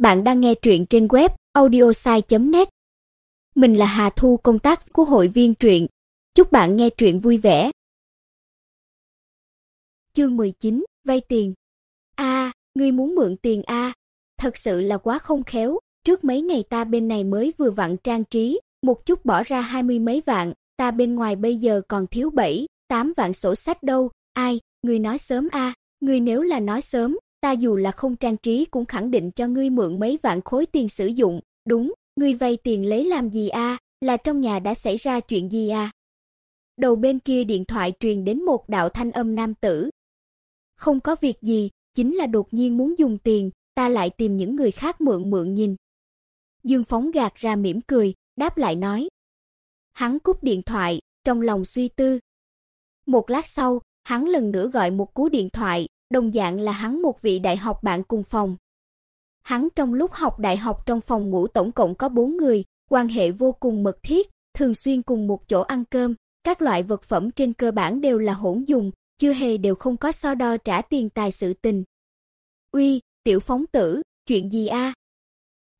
Bạn đang nghe truyện trên web audiosai.net. Mình là Hà Thu công tác của hội viên truyện. Chúc bạn nghe truyện vui vẻ. Chương 19, vay tiền. A, ngươi muốn mượn tiền a? Thật sự là quá không khéo, trước mấy ngày ta bên này mới vừa vặn trang trí, một chút bỏ ra hai mươi mấy vạn, ta bên ngoài bây giờ còn thiếu bảy, tám vạn sổ sách đâu, ai, ngươi nói sớm a, ngươi nếu là nói sớm, ta dù là không trang trí cũng khẳng định cho ngươi mượn mấy vạn khối tiền sử dụng, đúng, ngươi vay tiền lấy làm gì a? Là trong nhà đã xảy ra chuyện gì a? Đầu bên kia điện thoại truyền đến một đạo thanh âm nam tử. Không có việc gì, chính là đột nhiên muốn dùng tiền, ta lại tìm những người khác mượn mượn nhìn. Dương Phóng gạt ra mỉm cười, đáp lại nói. Hắn cúp điện thoại, trong lòng suy tư. Một lát sau, hắn lần nữa gọi một cú điện thoại, đồng dạng là hắn một vị đại học bạn cùng phòng. Hắn trong lúc học đại học trong phòng ngủ tổng cộng có 4 người, quan hệ vô cùng mật thiết, thường xuyên cùng một chỗ ăn cơm, các loại vật phẩm trên cơ bản đều là hỗn dùng, chưa hề đều không có so đo trả tiền tài sự tình. "Uy, tiểu phóng tử, chuyện gì a?"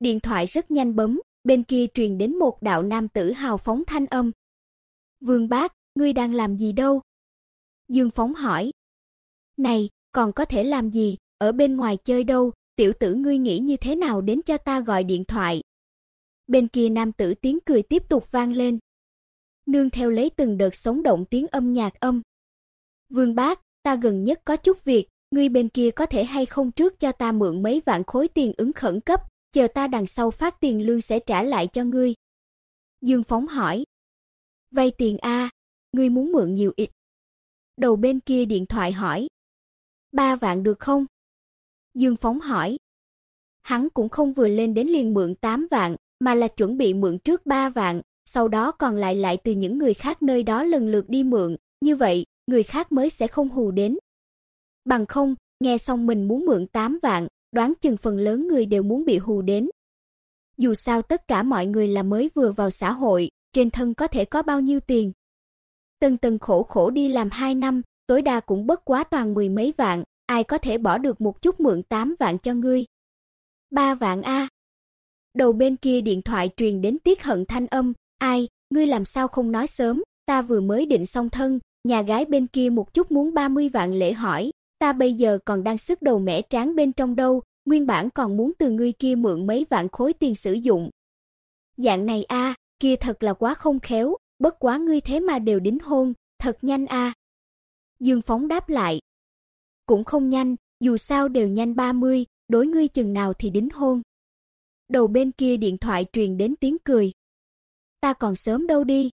Điện thoại rất nhanh bấm, bên kia truyền đến một đạo nam tử hào phóng thanh âm. "Vương Bác, ngươi đang làm gì đâu?" Dương Phóng hỏi. "Này, còn có thể làm gì, ở bên ngoài chơi đâu, tiểu tử ngươi nghĩ như thế nào đến cho ta gọi điện thoại. Bên kia nam tử tiếng cười tiếp tục vang lên. Nương theo lấy từng đợt sống động tiếng âm nhạc âm. Vương Bác, ta gần nhất có chút việc, ngươi bên kia có thể hay không trước cho ta mượn mấy vạn khối tiền ứng khẩn cấp, chờ ta đằng sau phát tiền lương sẽ trả lại cho ngươi. Dương Phóng hỏi. Vay tiền a, ngươi muốn mượn nhiều ít? Đầu bên kia điện thoại hỏi ba vạn được không? Dương Phóng hỏi. Hắn cũng không vừa lên đến liền mượn 8 vạn, mà là chuẩn bị mượn trước 3 vạn, sau đó còn lại lại từ những người khác nơi đó lần lượt đi mượn, như vậy, người khác mới sẽ không hù đến. Bằng không, nghe xong mình muốn mượn 8 vạn, đoán chừng phần lớn người đều muốn bị hù đến. Dù sao tất cả mọi người là mới vừa vào xã hội, trên thân có thể có bao nhiêu tiền. Từng từng khổ khổ đi làm 2 năm, tối đa cũng bất quá toàn mười mấy vạn, ai có thể bỏ được một chút mượn 8 vạn cho ngươi. 3 vạn a. Đầu bên kia điện thoại truyền đến Tiết Hận thanh âm, "Ai, ngươi làm sao không nói sớm, ta vừa mới định xong thân." Nhà gái bên kia một chút muốn 30 vạn lễ hỏi, ta bây giờ còn đang sức đầu mẻ tráng bên trong đâu, nguyên bản còn muốn từ ngươi kia mượn mấy vạn khối tiền sử dụng. Dạng này a, kia thật là quá không khéo, bất quá ngươi thế mà đều đính hôn, thật nhanh a. Dương Phóng đáp lại. Cũng không nhanh, dù sao đều nhanh 30, đối ngươi chừng nào thì đính hôn. Đầu bên kia điện thoại truyền đến tiếng cười. Ta còn sớm đâu đi.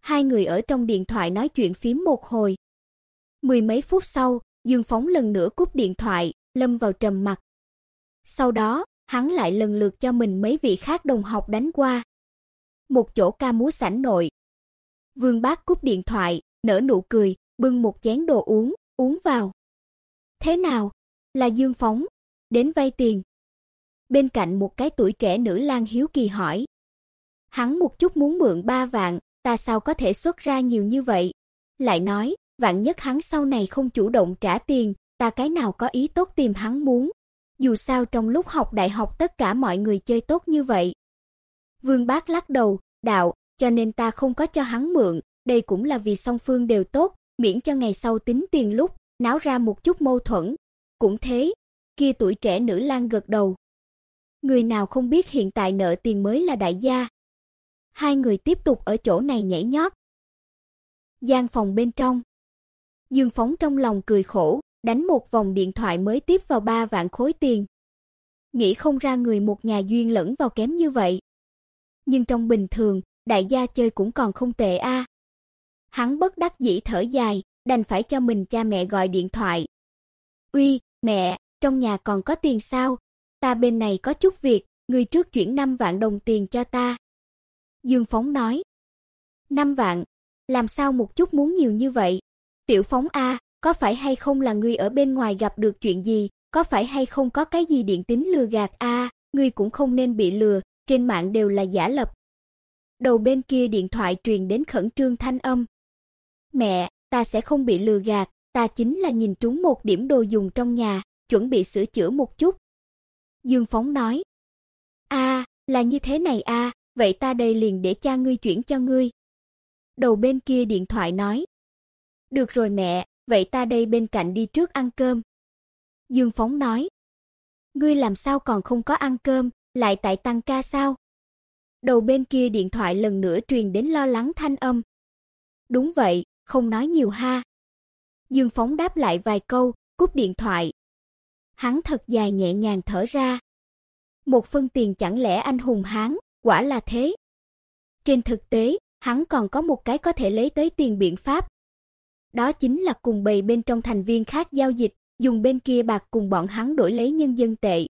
Hai người ở trong điện thoại nói chuyện phím một hồi. Mười mấy phút sau, Dương Phóng lần nữa cúp điện thoại, lâm vào trầm mặc. Sau đó, hắn lại lần lượt cho mình mấy vị khác đồng học đánh qua. Một chỗ ca múa sảnh nội. Vương Bác cúp điện thoại, nở nụ cười, bưng một chén đồ uống, uống vào. Thế nào? Là Dương Phóng, đến vay tiền. Bên cạnh một cái tuổi trẻ nữ lang hiếu kỳ hỏi. Hắn một chút muốn mượn ba vạn, ta sao có thể xuất ra nhiều như vậy? Lại nói, vạn nhất hắn sau này không chủ động trả tiền, ta cái nào có ý tốt tìm hắn muốn. Dù sao trong lúc học đại học tất cả mọi người chơi tốt như vậy. Vương Bác lắc đầu, đạo, cho nên ta không có cho hắn mượn, đây cũng là vì song phương đều tốt, miễn cho ngày sau tính tiền lúc náo ra một chút mâu thuẫn. Cũng thế, kia tuổi trẻ nữ lang gật đầu. Người nào không biết hiện tại nợ tiền mới là đại gia. Hai người tiếp tục ở chỗ này nhảy nhót. Gian phòng bên trong. Dương Phóng trong lòng cười khổ, đánh một vòng điện thoại mới tiếp vào ba vạn khối tiền. Nghĩ không ra người một nhà duyên lẫn vào kém như vậy. Nhưng trong bình thường, đại gia chơi cũng còn không tệ a. Hắn bất đắc dĩ thở dài, đành phải cho mình cha mẹ gọi điện thoại. "Uy, mẹ, trong nhà còn có tiền sao? Ta bên này có chút việc, người trước chuyển 5 vạn đồng tiền cho ta." Dương Phóng nói. "5 vạn? Làm sao một chút muốn nhiều như vậy? Tiểu Phóng a, có phải hay không là ngươi ở bên ngoài gặp được chuyện gì, có phải hay không có cái gì điện tín lừa gạt a, ngươi cũng không nên bị lừa, trên mạng đều là giả lập." Đầu bên kia điện thoại truyền đến khẩn trương thanh âm. Mẹ, ta sẽ không bị lừa gạt, ta chính là nhìn trúng một điểm đồ dùng trong nhà, chuẩn bị sửa chữa một chút. Dương Phóng nói. A, là như thế này a, à, vậy ta đây liền để cha ngươi chuyển cho ngươi. Đầu bên kia điện thoại nói. Được rồi mẹ, vậy ta đây bên cạnh đi trước ăn cơm. Dương Phóng nói. Ngươi làm sao còn không có ăn cơm, lại tại tăng ca sao? Đầu bên kia điện thoại lần nữa truyền đến lo lắng thanh âm. Đúng vậy, không nói nhiều ha. Dương Phóng đáp lại vài câu, cúp điện thoại. Hắn thật dài nhẹ nhàng thở ra. Một phân tiền chẳng lẽ anh hùng hắn quả là thế. Trên thực tế, hắn còn có một cái có thể lấy tới tiền biện pháp. Đó chính là cùng bầy bên trong thành viên khác giao dịch, dùng bên kia bạc cùng bọn hắn đổi lấy nhân dân tệ.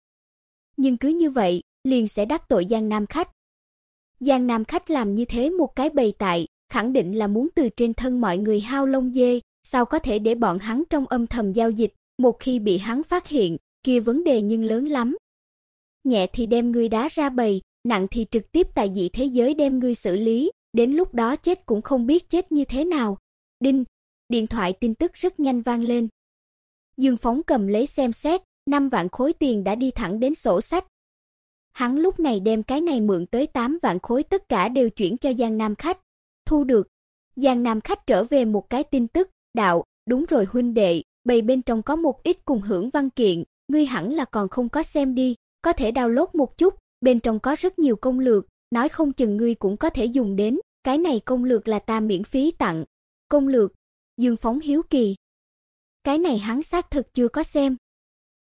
Nhưng cứ như vậy, liền sẽ đắc tội Giang Nam khách. Giang Nam khách làm như thế một cái bầy tại, khẳng định là muốn từ trên thân mọi người hao lông dê, sao có thể để bọn hắn trong âm thầm giao dịch, một khi bị hắn phát hiện, kia vấn đề nhưng lớn lắm. Nhẹ thì đem ngươi đá ra bầy, nặng thì trực tiếp tại dị thế giới đem ngươi xử lý, đến lúc đó chết cũng không biết chết như thế nào. Đinh, điện thoại tin tức rất nhanh vang lên. Dương Phóng cầm lấy xem xét, 5 vạn khối tiền đã đi thẳng đến sổ sách. Hắn lúc này đem cái này mượn tới 8 vạn khối tất cả đều chuyển cho Giang Nam khách. Thu được. Giang Nam khách trở về một cái tin tức, đạo, đúng rồi huynh đệ, bầy bên trong có một ít cùng hưởng văn kiện, ngươi hẳn là còn không có xem đi, có thể download một chút, bên trong có rất nhiều công lược, nói không chừng ngươi cũng có thể dùng đến, cái này công lược là ta miễn phí tặng. Công lược, Dương Phóng hiếu kỳ. Cái này hắn xác thực chưa có xem.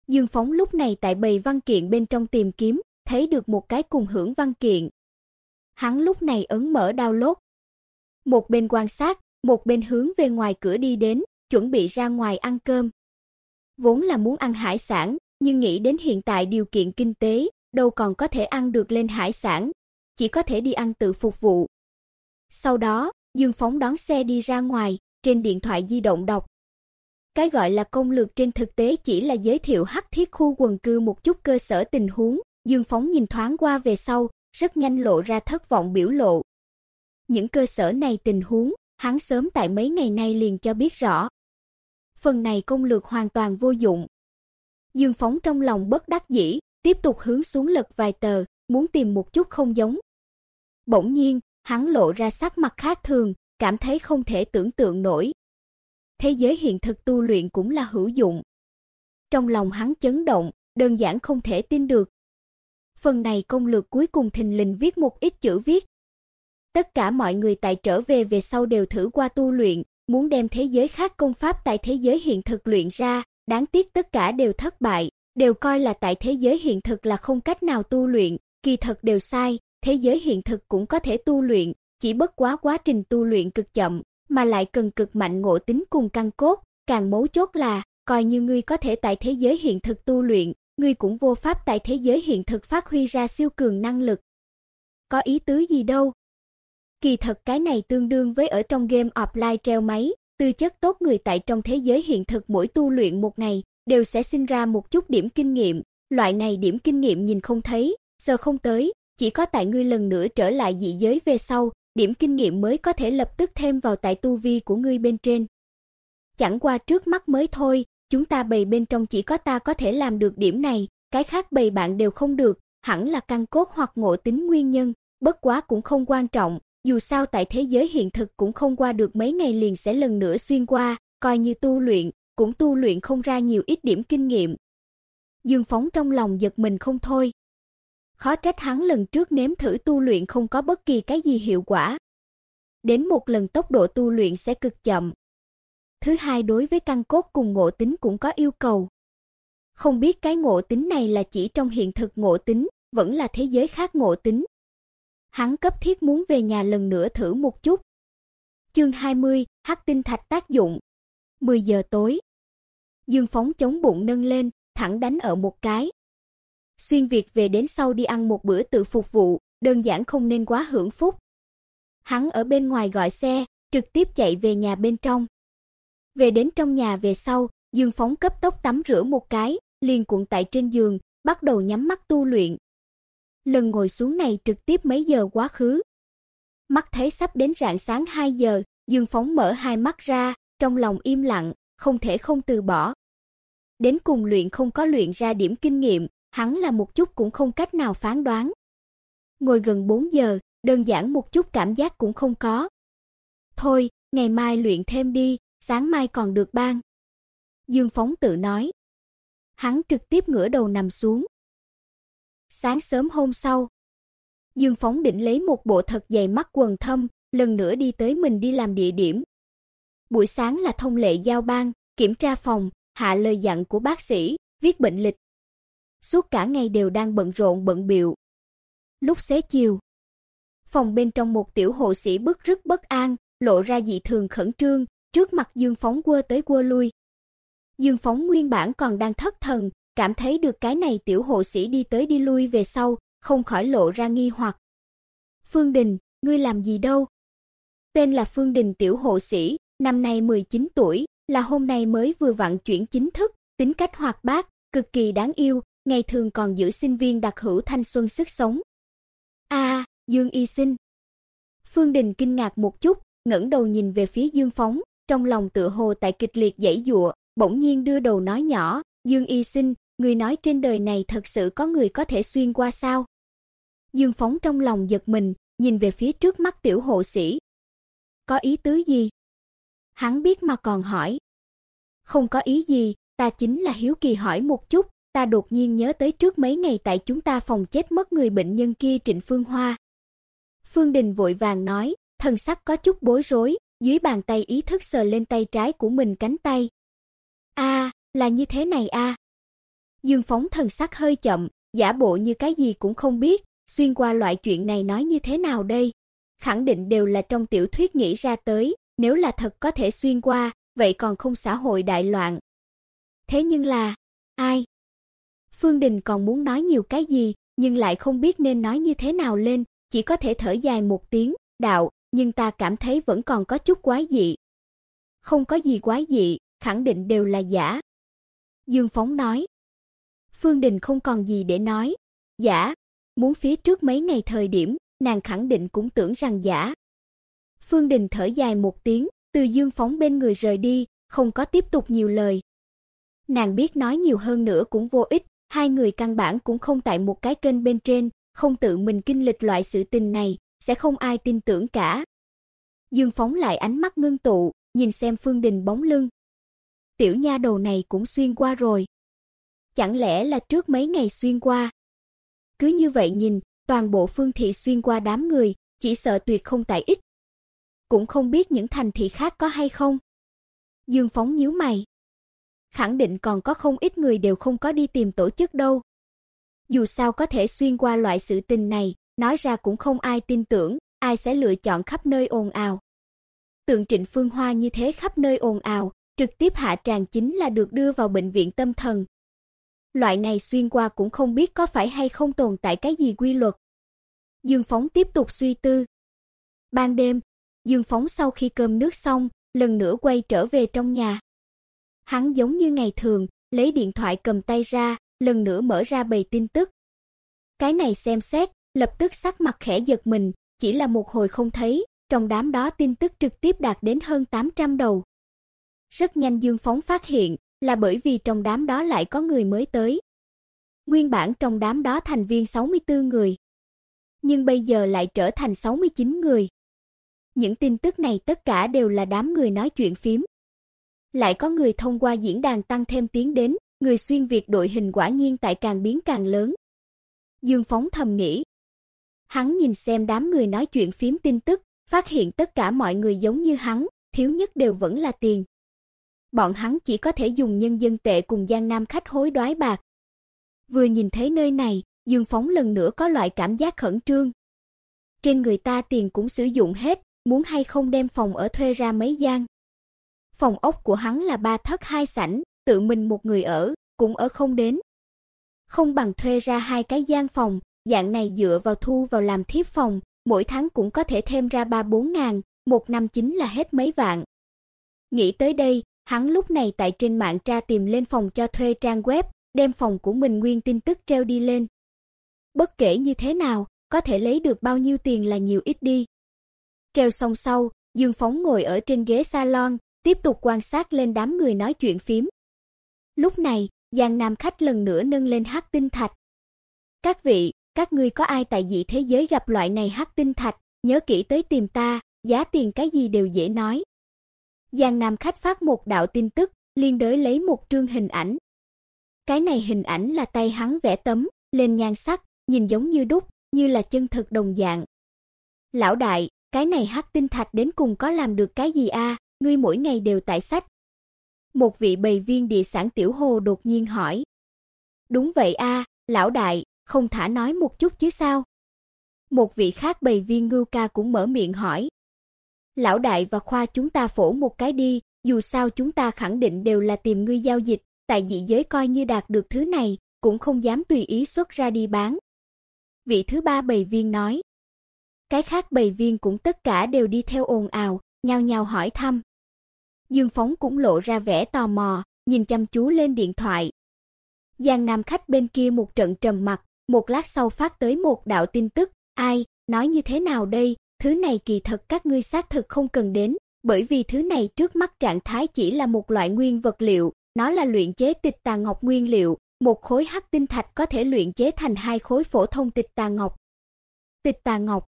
Dương Phóng lúc này tại bầy văn kiện bên trong tìm kiếm, thấy được một cái cùng hưởng văn kiện. Hắn lúc này ấn mở download. Một bên quan sát, một bên hướng về ngoài cửa đi đến, chuẩn bị ra ngoài ăn cơm. Vốn là muốn ăn hải sản, nhưng nghĩ đến hiện tại điều kiện kinh tế, đâu còn có thể ăn được lên hải sản, chỉ có thể đi ăn tự phục vụ. Sau đó, Dương Phóng đón xe đi ra ngoài, trên điện thoại di động đọc. Cái gọi là công lược trên thực tế chỉ là giới thiệu hắc thiết khu quần cư một chút cơ sở tình huống, Dương Phóng nhìn thoáng qua về sau, rất nhanh lộ ra thất vọng biểu lộ. Những cơ sở này tình huống, hắn sớm tại mấy ngày nay liền cho biết rõ. Phần này công lược hoàn toàn vô dụng. Dương Phóng trong lòng bất đắc dĩ, tiếp tục hướng xuống lật vài tờ, muốn tìm một chút không giống. Bỗng nhiên, hắn lộ ra sắc mặt khác thường, cảm thấy không thể tưởng tượng nổi. Thế giới hiện thực tu luyện cũng là hữu dụng. Trong lòng hắn chấn động, đơn giản không thể tin được. Phần này công lược cuối cùng thình lình viết một ít chữ viết. Tất cả mọi người tại trở về về sau đều thử qua tu luyện, muốn đem thế giới khác công pháp tại thế giới hiện thực luyện ra, đáng tiếc tất cả đều thất bại, đều coi là tại thế giới hiện thực là không cách nào tu luyện, kỳ thật đều sai, thế giới hiện thực cũng có thể tu luyện, chỉ bất quá quá trình tu luyện cực chậm, mà lại cần cực mạnh ngộ tính cùng căn cốt, càng mấu chốt là, coi như ngươi có thể tại thế giới hiện thực tu luyện, ngươi cũng vô pháp tại thế giới hiện thực phát huy ra siêu cường năng lực. Có ý tứ gì đâu? Kỳ thật cái này tương đương với ở trong game offline treo máy, tư chất tốt người tại trong thế giới hiện thực mỗi tu luyện một ngày đều sẽ sinh ra một chút điểm kinh nghiệm, loại này điểm kinh nghiệm nhìn không thấy, sờ không tới, chỉ có tại ngươi lần nữa trở lại dị giới về sau, điểm kinh nghiệm mới có thể lập tức thêm vào tại tu vi của ngươi bên trên. Chẳng qua trước mắt mới thôi, chúng ta bầy bên trong chỉ có ta có thể làm được điểm này, cái khác bầy bạn đều không được, hẳn là căn cốt hoặc ngộ tính nguyên nhân, bất quá cũng không quan trọng, dù sao tại thế giới hiện thực cũng không qua được mấy ngày liền sẽ lần nữa xuyên qua, coi như tu luyện, cũng tu luyện không ra nhiều ít điểm kinh nghiệm. Dương Phóng trong lòng giật mình không thôi. Khó trách hắn lần trước nếm thử tu luyện không có bất kỳ cái gì hiệu quả. Đến một lần tốc độ tu luyện sẽ cực chậm. Thứ hai đối với căn cốt cùng ngộ tính cũng có yêu cầu. Không biết cái ngộ tính này là chỉ trong hiện thực ngộ tính, vẫn là thế giới khác ngộ tính. Hắn cấp thiết muốn về nhà lần nữa thử một chút. Chương 20, Hắc tinh thạch tác dụng. 10 giờ tối. Dương Phóng chống bụng nâng lên, thẳng đánh ở một cái. Xuyên Việt về đến sau đi ăn một bữa tự phục vụ, đơn giản không nên quá hưởng phúc. Hắn ở bên ngoài gọi xe, trực tiếp chạy về nhà bên trong. Về đến trong nhà về sau, Dương Phóng cấp tốc tắm rửa một cái, liền cuộn tại trên giường, bắt đầu nhắm mắt tu luyện. Lần ngồi xuống này trực tiếp mấy giờ quá khứ. Mắt thấy sắp đến rạng sáng 2 giờ, Dương Phóng mở hai mắt ra, trong lòng im lặng, không thể không từ bỏ. Đến cùng luyện không có luyện ra điểm kinh nghiệm, hắn là một chút cũng không cách nào phán đoán. Ngồi gần 4 giờ, đơn giản một chút cảm giác cũng không có. Thôi, ngày mai luyện thêm đi, sáng mai còn được ban. Dương Phóng tự nói. Hắn trực tiếp ngửa đầu nằm xuống. Sáng sớm hôm sau, Dương Phóng định lấy một bộ thật dày mắt quần thâm, lần nữa đi tới mình đi làm địa điểm. Buổi sáng là thông lệ giao ban, kiểm tra phòng, hạ lời dặn của bác sĩ, viết bệnh lịch. Suốt cả ngày đều đang bận rộn bận biệu. Lúc xế chiều, phòng bên trong một tiểu hộ sĩ bức rất bất an, lộ ra dị thường khẩn trương, trước mặt Dương Phóng quơ tới quơ lui. Dương Phóng nguyên bản còn đang thất thần, cảm thấy được cái này tiểu hộ sĩ đi tới đi lui về sau, không khỏi lộ ra nghi hoặc. Phương Đình, ngươi làm gì đâu? Tên là Phương Đình tiểu hộ sĩ, năm nay 19 tuổi, là hôm nay mới vừa vặn chuyển chính thức, tính cách hoạt bát, cực kỳ đáng yêu, ngày thường còn giữ sinh viên đặc hữu thanh xuân sức sống. A, Dương Y Sinh. Phương Đình kinh ngạc một chút, ngẩng đầu nhìn về phía Dương Phóng, trong lòng tựa hồ tại kịch liệt giãy giụa, bỗng nhiên đưa đầu nói nhỏ, "Dương Y Sinh, người nói trên đời này thật sự có người có thể xuyên qua sao?" Dương Phóng trong lòng giật mình, nhìn về phía trước mắt tiểu hộ sĩ. Có ý tứ gì? Hắn biết mà còn hỏi. Không có ý gì, ta chính là hiếu kỳ hỏi một chút, ta đột nhiên nhớ tới trước mấy ngày tại chúng ta phòng chết mất người bệnh nhân kia Trịnh Phương Hoa. Phương Đình vội vàng nói, thần sắc có chút bối rối, dưới bàn tay ý thức sờ lên tay trái của mình cánh tay. A, là như thế này a. Dương Phóng thần sắc hơi chậm, giả bộ như cái gì cũng không biết, xuyên qua loại chuyện này nói như thế nào đây? Khẳng định đều là trong tiểu thuyết nghĩ ra tới, nếu là thật có thể xuyên qua, vậy còn không xã hội đại loạn. Thế nhưng là, ai? Phương Đình còn muốn nói nhiều cái gì, nhưng lại không biết nên nói như thế nào lên, chỉ có thể thở dài một tiếng, đạo, nhưng ta cảm thấy vẫn còn có chút quái dị. Không có gì quái dị, khẳng định đều là giả. Dương Phóng nói. Phương Đình không còn gì để nói. Giả, muốn phía trước mấy ngày thời điểm, nàng khẳng định cũng tưởng rằng giả. Phương Đình thở dài một tiếng, từ Dương Phóng bên người rời đi, không có tiếp tục nhiều lời. Nàng biết nói nhiều hơn nữa cũng vô ích, hai người căn bản cũng không tại một cái kênh bên trên, không tự mình kinh lịch loại sự tình này, sẽ không ai tin tưởng cả. Dương Phóng lại ánh mắt ngưng tụ, nhìn xem Phương Đình bóng lưng. Tiểu nha đầu này cũng xuyên qua rồi. Chẳng lẽ là trước mấy ngày xuyên qua? Cứ như vậy nhìn, toàn bộ Phương thị xuyên qua đám người, chỉ sợ tuyệt không tại ít. Cũng không biết những thành thị khác có hay không. Dương Phóng nhíu mày. Khẳng định còn có không ít người đều không có đi tìm tổ chức đâu. Dù sao có thể xuyên qua loại sự tình này, nói ra cũng không ai tin tưởng, ai sẽ lựa chọn khắp nơi ồn ào. Tượng Trịnh Phương Hoa như thế khắp nơi ồn ào, trực tiếp hạ tràng chính là được đưa vào bệnh viện tâm thần. Loại này xuyên qua cũng không biết có phải hay không tồn tại cái gì quy luật. Dương Phóng tiếp tục suy tư. Ban đêm, Dương Phóng sau khi cơm nước xong, lần nữa quay trở về trong nhà. Hắn giống như ngày thường, lấy điện thoại cầm tay ra, lần nữa mở ra bầy tin tức. Cái này xem xét, lập tức sắc mặt khẽ giật mình, chỉ là một hồi không thấy, trong đám đó tin tức trực tiếp đạt đến hơn 800 đầu. Rất nhanh Dương Phóng phát hiện, là bởi vì trong đám đó lại có người mới tới. Nguyên bản trong đám đó thành viên 64 người, nhưng bây giờ lại trở thành 69 người. Những tin tức này tất cả đều là đám người nói chuyện phím. Lại có người thông qua diễn đàn tăng thêm tiếng đến, người xuyên việt đội hình quả nhiên tại càng biến càng lớn. Dương Phóng thầm nghĩ. Hắn nhìn xem đám người nói chuyện phím tin tức, phát hiện tất cả mọi người giống như hắn, thiếu nhất đều vẫn là tiền. Bọn hắn chỉ có thể dùng nhân dân tệ cùng Giang Nam khách hối đoái bạc. Vừa nhìn thấy nơi này, Dương Phóng lần nữa có loại cảm giác khẩn trương. Trên người ta tiền cũng sử dụng hết, muốn hay không đem phòng ở thuê ra mấy gian. Phòng ốc của hắn là ba thất hai sảnh, tự mình một người ở, cũng ở không đến. Không bằng thuê ra hai cái gian phòng, dạng này dựa vào thu vào làm thiếp phòng, mỗi tháng cũng có thể thêm ra 3-4 ngàn, một năm chính là hết mấy vạn. Nghĩ tới đây, hắn lúc này tại trên mạng tra tìm lên phòng cho thuê trang web, đem phòng của mình nguyên tin tức treo đi lên. Bất kể như thế nào, có thể lấy được bao nhiêu tiền là nhiều ít đi. Treo xong sau, Dương Phóng ngồi ở trên ghế salon, tiếp tục quan sát lên đám người nói chuyện phím. Lúc này, Giang Nam khách lần nữa nâng lên hắc tinh thạch, Các vị, các ngươi có ai tại dị thế giới gặp loại này hắc tinh thạch, nhớ kỹ tới tìm ta, giá tiền cái gì đều dễ nói. Giang Nam khách phát một đạo tin tức, liên đới lấy một trương hình ảnh. Cái này hình ảnh là tay hắn vẽ tấm, lên nhan sắc, nhìn giống như đúc, như là chân thực đồng dạng. Lão đại, cái này hắc tinh thạch đến cùng có làm được cái gì a? Ngươi mỗi ngày đều tại sách. Một vị bầy viên địa sản tiểu hồ đột nhiên hỏi. Đúng vậy a, lão đại, không thả nói một chút chứ sao? Một vị khác bầy viên ngưu ca cũng mở miệng hỏi. Lão đại và khoa chúng ta phổ một cái đi, dù sao chúng ta khẳng định đều là tìm ngươi giao dịch, tại dị giới coi như đạt được thứ này, cũng không dám tùy ý xuất ra đi bán. Vị thứ ba bầy viên nói. Cái khác bầy viên cũng tất cả đều đi theo ồn ào, nhao nhao hỏi thăm. Dương Phóng cũng lộ ra vẻ tò mò, nhìn chăm chú lên điện thoại. Giang Nam khách bên kia một trận trầm mặc, một lát sau phát tới một đạo tin tức, ai, nói như thế nào đây, thứ này kỳ thật các ngươi xác thực không cần đến, bởi vì thứ này trước mắt trạng thái chỉ là một loại nguyên vật liệu, nó là luyện chế tịch tà ngọc nguyên liệu, một khối hắc tinh thạch có thể luyện chế thành hai khối phổ thông tịch tà ngọc. Tịch tà ngọc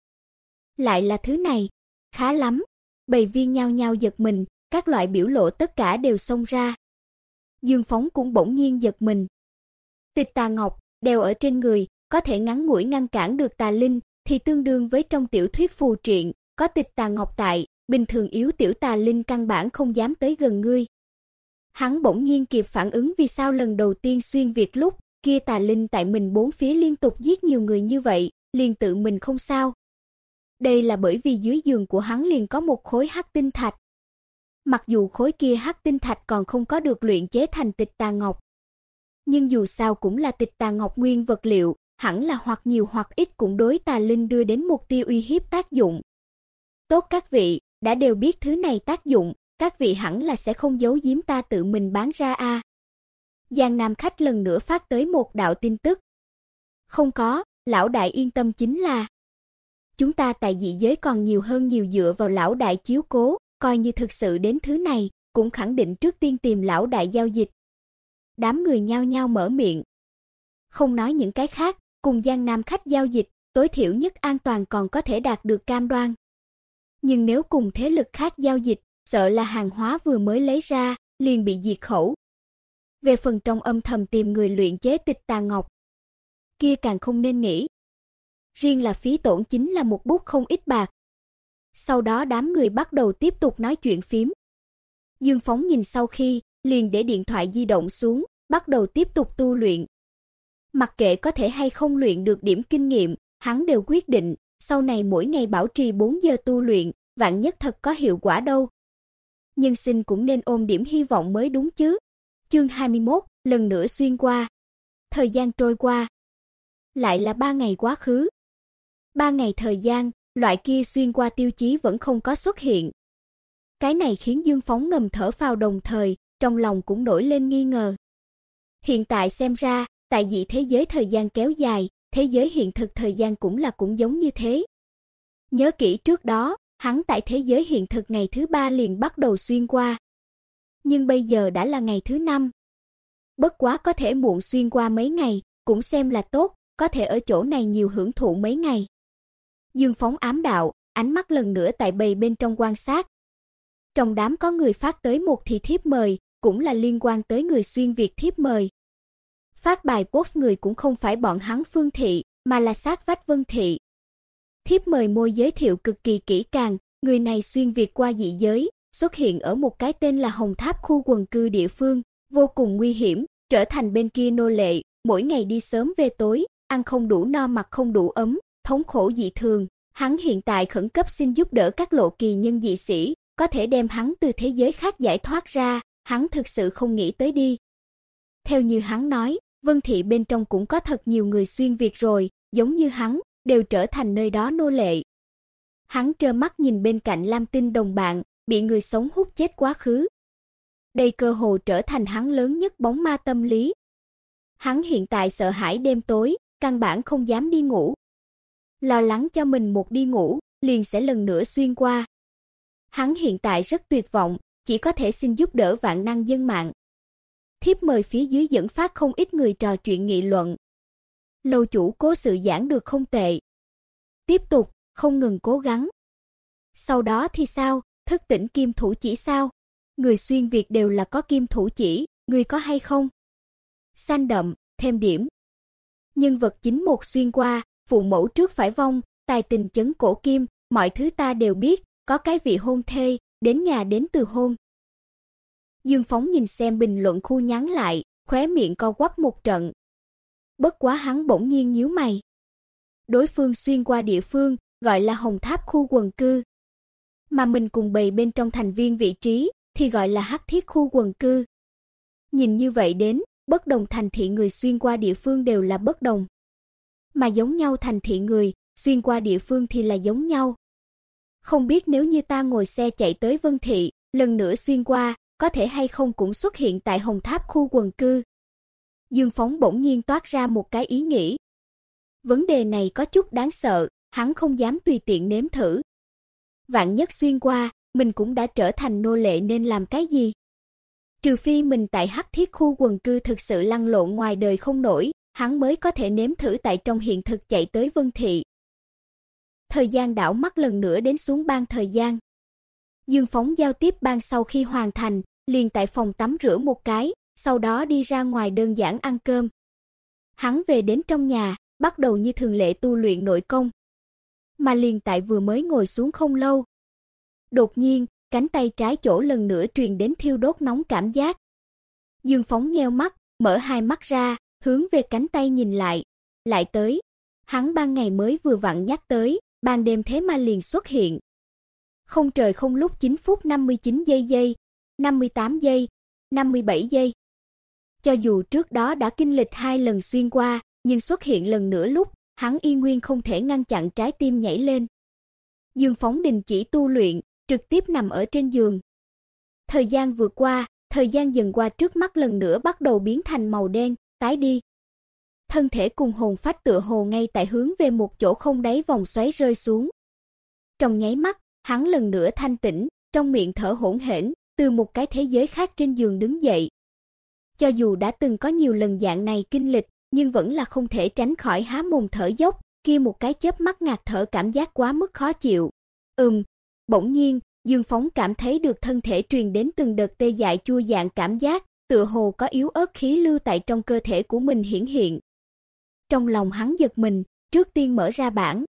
lại là thứ này, khá lắm. Bầy viên nhao nhao giật mình, các loại biểu lộ tất cả đều xông ra. Dương Phóng cũng bỗng nhiên giật mình. Tịch tà ngọc đeo ở trên người, có thể ngắn ngủi ngăn cản được tà linh, thì tương đương với trong tiểu thuyết phù truyện, có tịch tà ngọc tại, bình thường yếu tiểu tà linh căn bản không dám tới gần ngươi. Hắn bỗng nhiên kịp phản ứng vì sao lần đầu tiên xuyên việt lúc, kia tà linh tại mình bốn phía liên tục giết nhiều người như vậy, liền tự mình không sao. Đây là bởi vì dưới giường của hắn liền có một khối hắc tinh thạch. Mặc dù khối kia hắc tinh thạch còn không có được luyện chế thành tịch tà ngọc, nhưng dù sao cũng là tịch tà ngọc nguyên vật liệu, hẳn là hoặc nhiều hoặc ít cũng đối tà linh đưa đến mục tiêu uy hiếp tác dụng. Tốt các vị, đã đều biết thứ này tác dụng, các vị hẳn là sẽ không giấu giếm ta tự mình bán ra a. Giang Nam khách lần nữa phát tới một đạo tin tức. Không có, lão đại yên tâm chính là chúng ta tại dị giới còn nhiều hơn nhiều dựa vào lão đại chiếu cố, coi như thực sự đến thứ này, cũng khẳng định trước tiên tìm lão đại giao dịch. Đám người nhao nhao mở miệng. Không nói những cái khác, cùng Giang Nam khách giao dịch, tối thiểu nhất an toàn còn có thể đạt được cam đoan. Nhưng nếu cùng thế lực khác giao dịch, sợ là hàng hóa vừa mới lấy ra, liền bị diệt khẩu. Về phần trong âm thầm tìm người luyện chế tịch tà ngọc, kia càng không nên nghĩ. Riêng là phí tổn chính là một bút không ít bạc. Sau đó đám người bắt đầu tiếp tục nói chuyện phím. Dương Phóng nhìn sau khi, liền để điện thoại di động xuống, bắt đầu tiếp tục tu luyện. Mặc kệ có thể hay không luyện được điểm kinh nghiệm, hắn đều quyết định, sau này mỗi ngày bảo trì 4 giờ tu luyện, vạn nhất thật có hiệu quả đâu. Nhưng sinh cũng nên ôm điểm hy vọng mới đúng chứ. Chương 21, lần nữa xuyên qua. Thời gian trôi qua, lại là 3 ngày quá khứ. 3 ngày thời gian, loại kia xuyên qua tiêu chí vẫn không có xuất hiện. Cái này khiến Dương Phóng ngầm thở phào đồng thời, trong lòng cũng nổi lên nghi ngờ. Hiện tại xem ra, tại dị thế giới thời gian kéo dài, thế giới hiện thực thời gian cũng là cũng giống như thế. Nhớ kỹ trước đó, hắn tại thế giới hiện thực ngày thứ ba liền bắt đầu xuyên qua. Nhưng bây giờ đã là ngày thứ năm. Bất quá có thể muộn xuyên qua mấy ngày, cũng xem là tốt, có thể ở chỗ này nhiều hưởng thụ mấy ngày. Dương Phóng ám đạo, ánh mắt lần nữa tại bầy bên trong quan sát. Trong đám có người phát tới một thì thiếp mời, cũng là liên quan tới người xuyên Việt thiếp mời. Phát bài post người cũng không phải bọn hắn Phương thị, mà là sát vách Vân thị. Thiếp mời môi giới thiệu cực kỳ kỹ càng, người này xuyên Việt qua dị giới, xuất hiện ở một cái tên là Hồng Tháp khu quần cư địa phương, vô cùng nguy hiểm, trở thành bên kia nô lệ, mỗi ngày đi sớm về tối, ăn không đủ no mặc không đủ ấm, thống khổ dị thường. Hắn hiện tại khẩn cấp xin giúp đỡ các lộ kỳ nhân dị sĩ, có thể đem hắn từ thế giới khác giải thoát ra, hắn thực sự không nghĩ tới đi. Theo như hắn nói, Vân thị bên trong cũng có thật nhiều người xuyên việt rồi, giống như hắn, đều trở thành nơi đó nô lệ. Hắn trơ mắt nhìn bên cạnh Lam Tinh đồng bạn, bị người sống hút chết quá khứ. Đây cơ hồ trở thành hắn lớn nhất bóng ma tâm lý. Hắn hiện tại sợ hãi đêm tối, căn bản không dám đi ngủ. Lo lắng cho mình một đi ngủ, liền sẽ lần nữa xuyên qua. Hắn hiện tại rất tuyệt vọng, chỉ có thể xin giúp đỡ vạn năng dân mạng. Thiếp mời phía dưới dẫn phát không ít người trò chuyện nghị luận. Lâu chủ cố sự giảng được không tệ. Tiếp tục, không ngừng cố gắng. Sau đó thì sao, thức tỉnh kim thủ chỉ sao? Người xuyên Việt đều là có kim thủ chỉ, người có hay không? Xanh đậm, thêm điểm. Nhân vật chính một xuyên qua, phụ mẫu trước phải vong, tài tình chấn cổ kim, mọi thứ ta đều biết, có cái vị hôn thê, đến nhà đến từ hôn. Dương Phóng nhìn xem bình luận khu nhắn lại, khóe miệng co quắp một trận. Bất quá hắn bỗng nhiên nhíu mày. Đối phương xuyên qua địa phương, gọi là Hồng Tháp khu quần cư. Mà mình cùng bầy bên trong thành viên vị trí thì gọi là Hắc Thiết khu quần cư. Nhìn như vậy đến, bất đồng thành thị người xuyên qua địa phương đều là bất đồng. Mà giống nhau thành thị người, xuyên qua địa phương thì là giống nhau. Không biết nếu như ta ngồi xe chạy tới Vân Thị, lần nữa xuyên qua, có thể hay không cũng xuất hiện tại Hồng Tháp khu quần cư. Dương Phóng bỗng nhiên toát ra một cái ý nghĩ. Vấn đề này có chút đáng sợ, hắn không dám tùy tiện nếm thử. Vạn nhất xuyên qua, mình cũng đã trở thành nô lệ nên làm cái gì? Trừ phi mình tại Hắc Thiết khu quần cư thực sự lăn lộn ngoài đời không nổi, hắn mới có thể nếm thử tại trong hiện thực chạy tới Vân Thị. Thời gian đảo mắt lần nữa đến xuống ban thời gian. Dương Phóng giao tiếp ban sau khi hoàn thành, liền tại phòng tắm rửa một cái, sau đó đi ra ngoài đơn giản ăn cơm. Hắn về đến trong nhà, bắt đầu như thường lệ tu luyện nội công. Mà liền tại vừa mới ngồi xuống không lâu. Đột nhiên, cánh tay trái chỗ lần nữa truyền đến thiêu đốt nóng cảm giác. Dương Phóng nheo mắt, mở hai mắt ra, hướng về cánh tay nhìn lại, lại tới. Hắn ban ngày mới vừa vặn nhắc tới, ban đêm thế mà liền xuất hiện. Không trời không lúc 9 phút 59 giây giây, 58 giây, 57 giây. Cho dù trước đó đã kinh lịch hai lần xuyên qua, nhưng xuất hiện lần nữa lúc, hắn y nguyên không thể ngăn chặn trái tim nhảy lên. Dương Phóng đình chỉ tu luyện, trực tiếp nằm ở trên giường. Thời gian vừa qua, thời gian dần qua trước mắt lần nữa bắt đầu biến thành màu đen, tái đi. Thân thể cùng hồn phách tựa hồ ngay tại hướng về một chỗ không đáy vòng xoáy rơi xuống. Trong nháy mắt, hắn lần nữa thanh tỉnh, trong miệng thở hỗn hển, từ một cái thế giới khác trên giường đứng dậy. Cho dù đã từng có nhiều lần dạng này kinh lịch, nhưng vẫn là không thể tránh khỏi há mồm thở dốc, kia một cái chớp mắt ngạt thở cảm giác quá mức khó chịu. Ừm, bỗng nhiên, Dương Phóng cảm thấy được thân thể truyền đến từng đợt tê dại chua dạng cảm giác, tựa hồ có yếu ớt khí lưu tại trong cơ thể của mình hiển hiện. Trong lòng hắn giật mình, trước tiên mở ra bảng.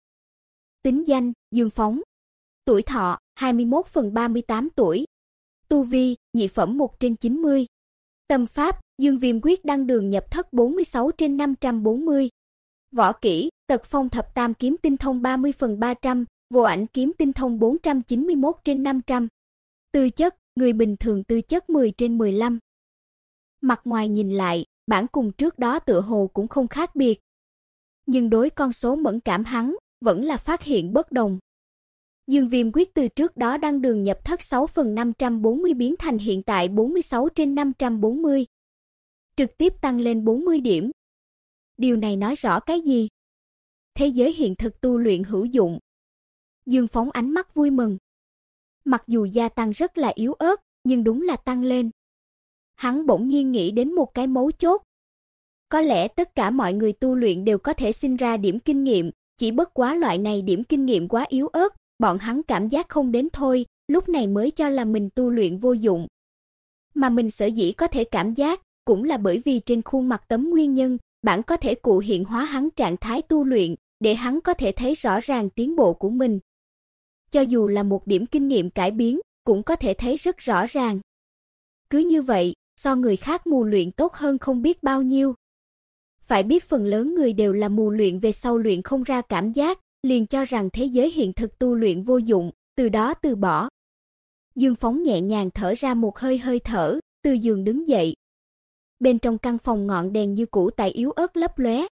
Tính danh: Dương Phóng. Tuổi thọ: 21 phần 38 tuổi. Tu vi: nhị phẩm 1 trên 90. Tâm pháp: Dương Viêm quyết đăng đường nhập thất 46 trên 540. Võ kỹ: Tật phong thập tam kiếm tinh thông 30 phần 300, vô ảnh kiếm tinh thông 491 trên 500. Tư chất: Người bình thường tư chất 10 trên 15. Mặt ngoài nhìn lại, bản cùng trước đó tựa hồ cũng không khác biệt. Nhưng đối con số mẫn cảm hắn, vẫn là phát hiện bất đồng. Dương Viêm quyết từ trước đó đăng đường nhập thất 6 phần 540 biến thành hiện tại 46 trên 540. Trực tiếp tăng lên 40 điểm. Điều này nói rõ cái gì? Thế giới hiện thực tu luyện hữu dụng. Dương phóng ánh mắt vui mừng. Mặc dù gia tăng rất là yếu ớt, nhưng đúng là tăng lên. Hắn bỗng nhiên nghĩ đến một cái mấu chốt. Có lẽ tất cả mọi người tu luyện đều có thể sinh ra điểm kinh nghiệm, chỉ bất quá loại này điểm kinh nghiệm quá yếu ớt, bọn hắn cảm giác không đến thôi, lúc này mới cho là mình tu luyện vô dụng. Mà mình sở dĩ có thể cảm giác, cũng là bởi vì trên khuôn mặt tấm nguyên nhân, bản có thể cụ hiện hóa hắn trạng thái tu luyện, để hắn có thể thấy rõ ràng tiến bộ của mình. Cho dù là một điểm kinh nghiệm cải biến, cũng có thể thấy rất rõ ràng. Cứ như vậy, so người khác mù luyện tốt hơn không biết bao nhiêu. Phải biết phần lớn người đều là mù luyện về sau luyện không ra cảm giác, liền cho rằng thế giới hiện thực tu luyện vô dụng, từ đó từ bỏ. Dương Phóng nhẹ nhàng thở ra một hơi hơi thở, từ giường đứng dậy. Bên trong căn phòng ngọn đèn như cũ tại yếu ớt lấp lóe.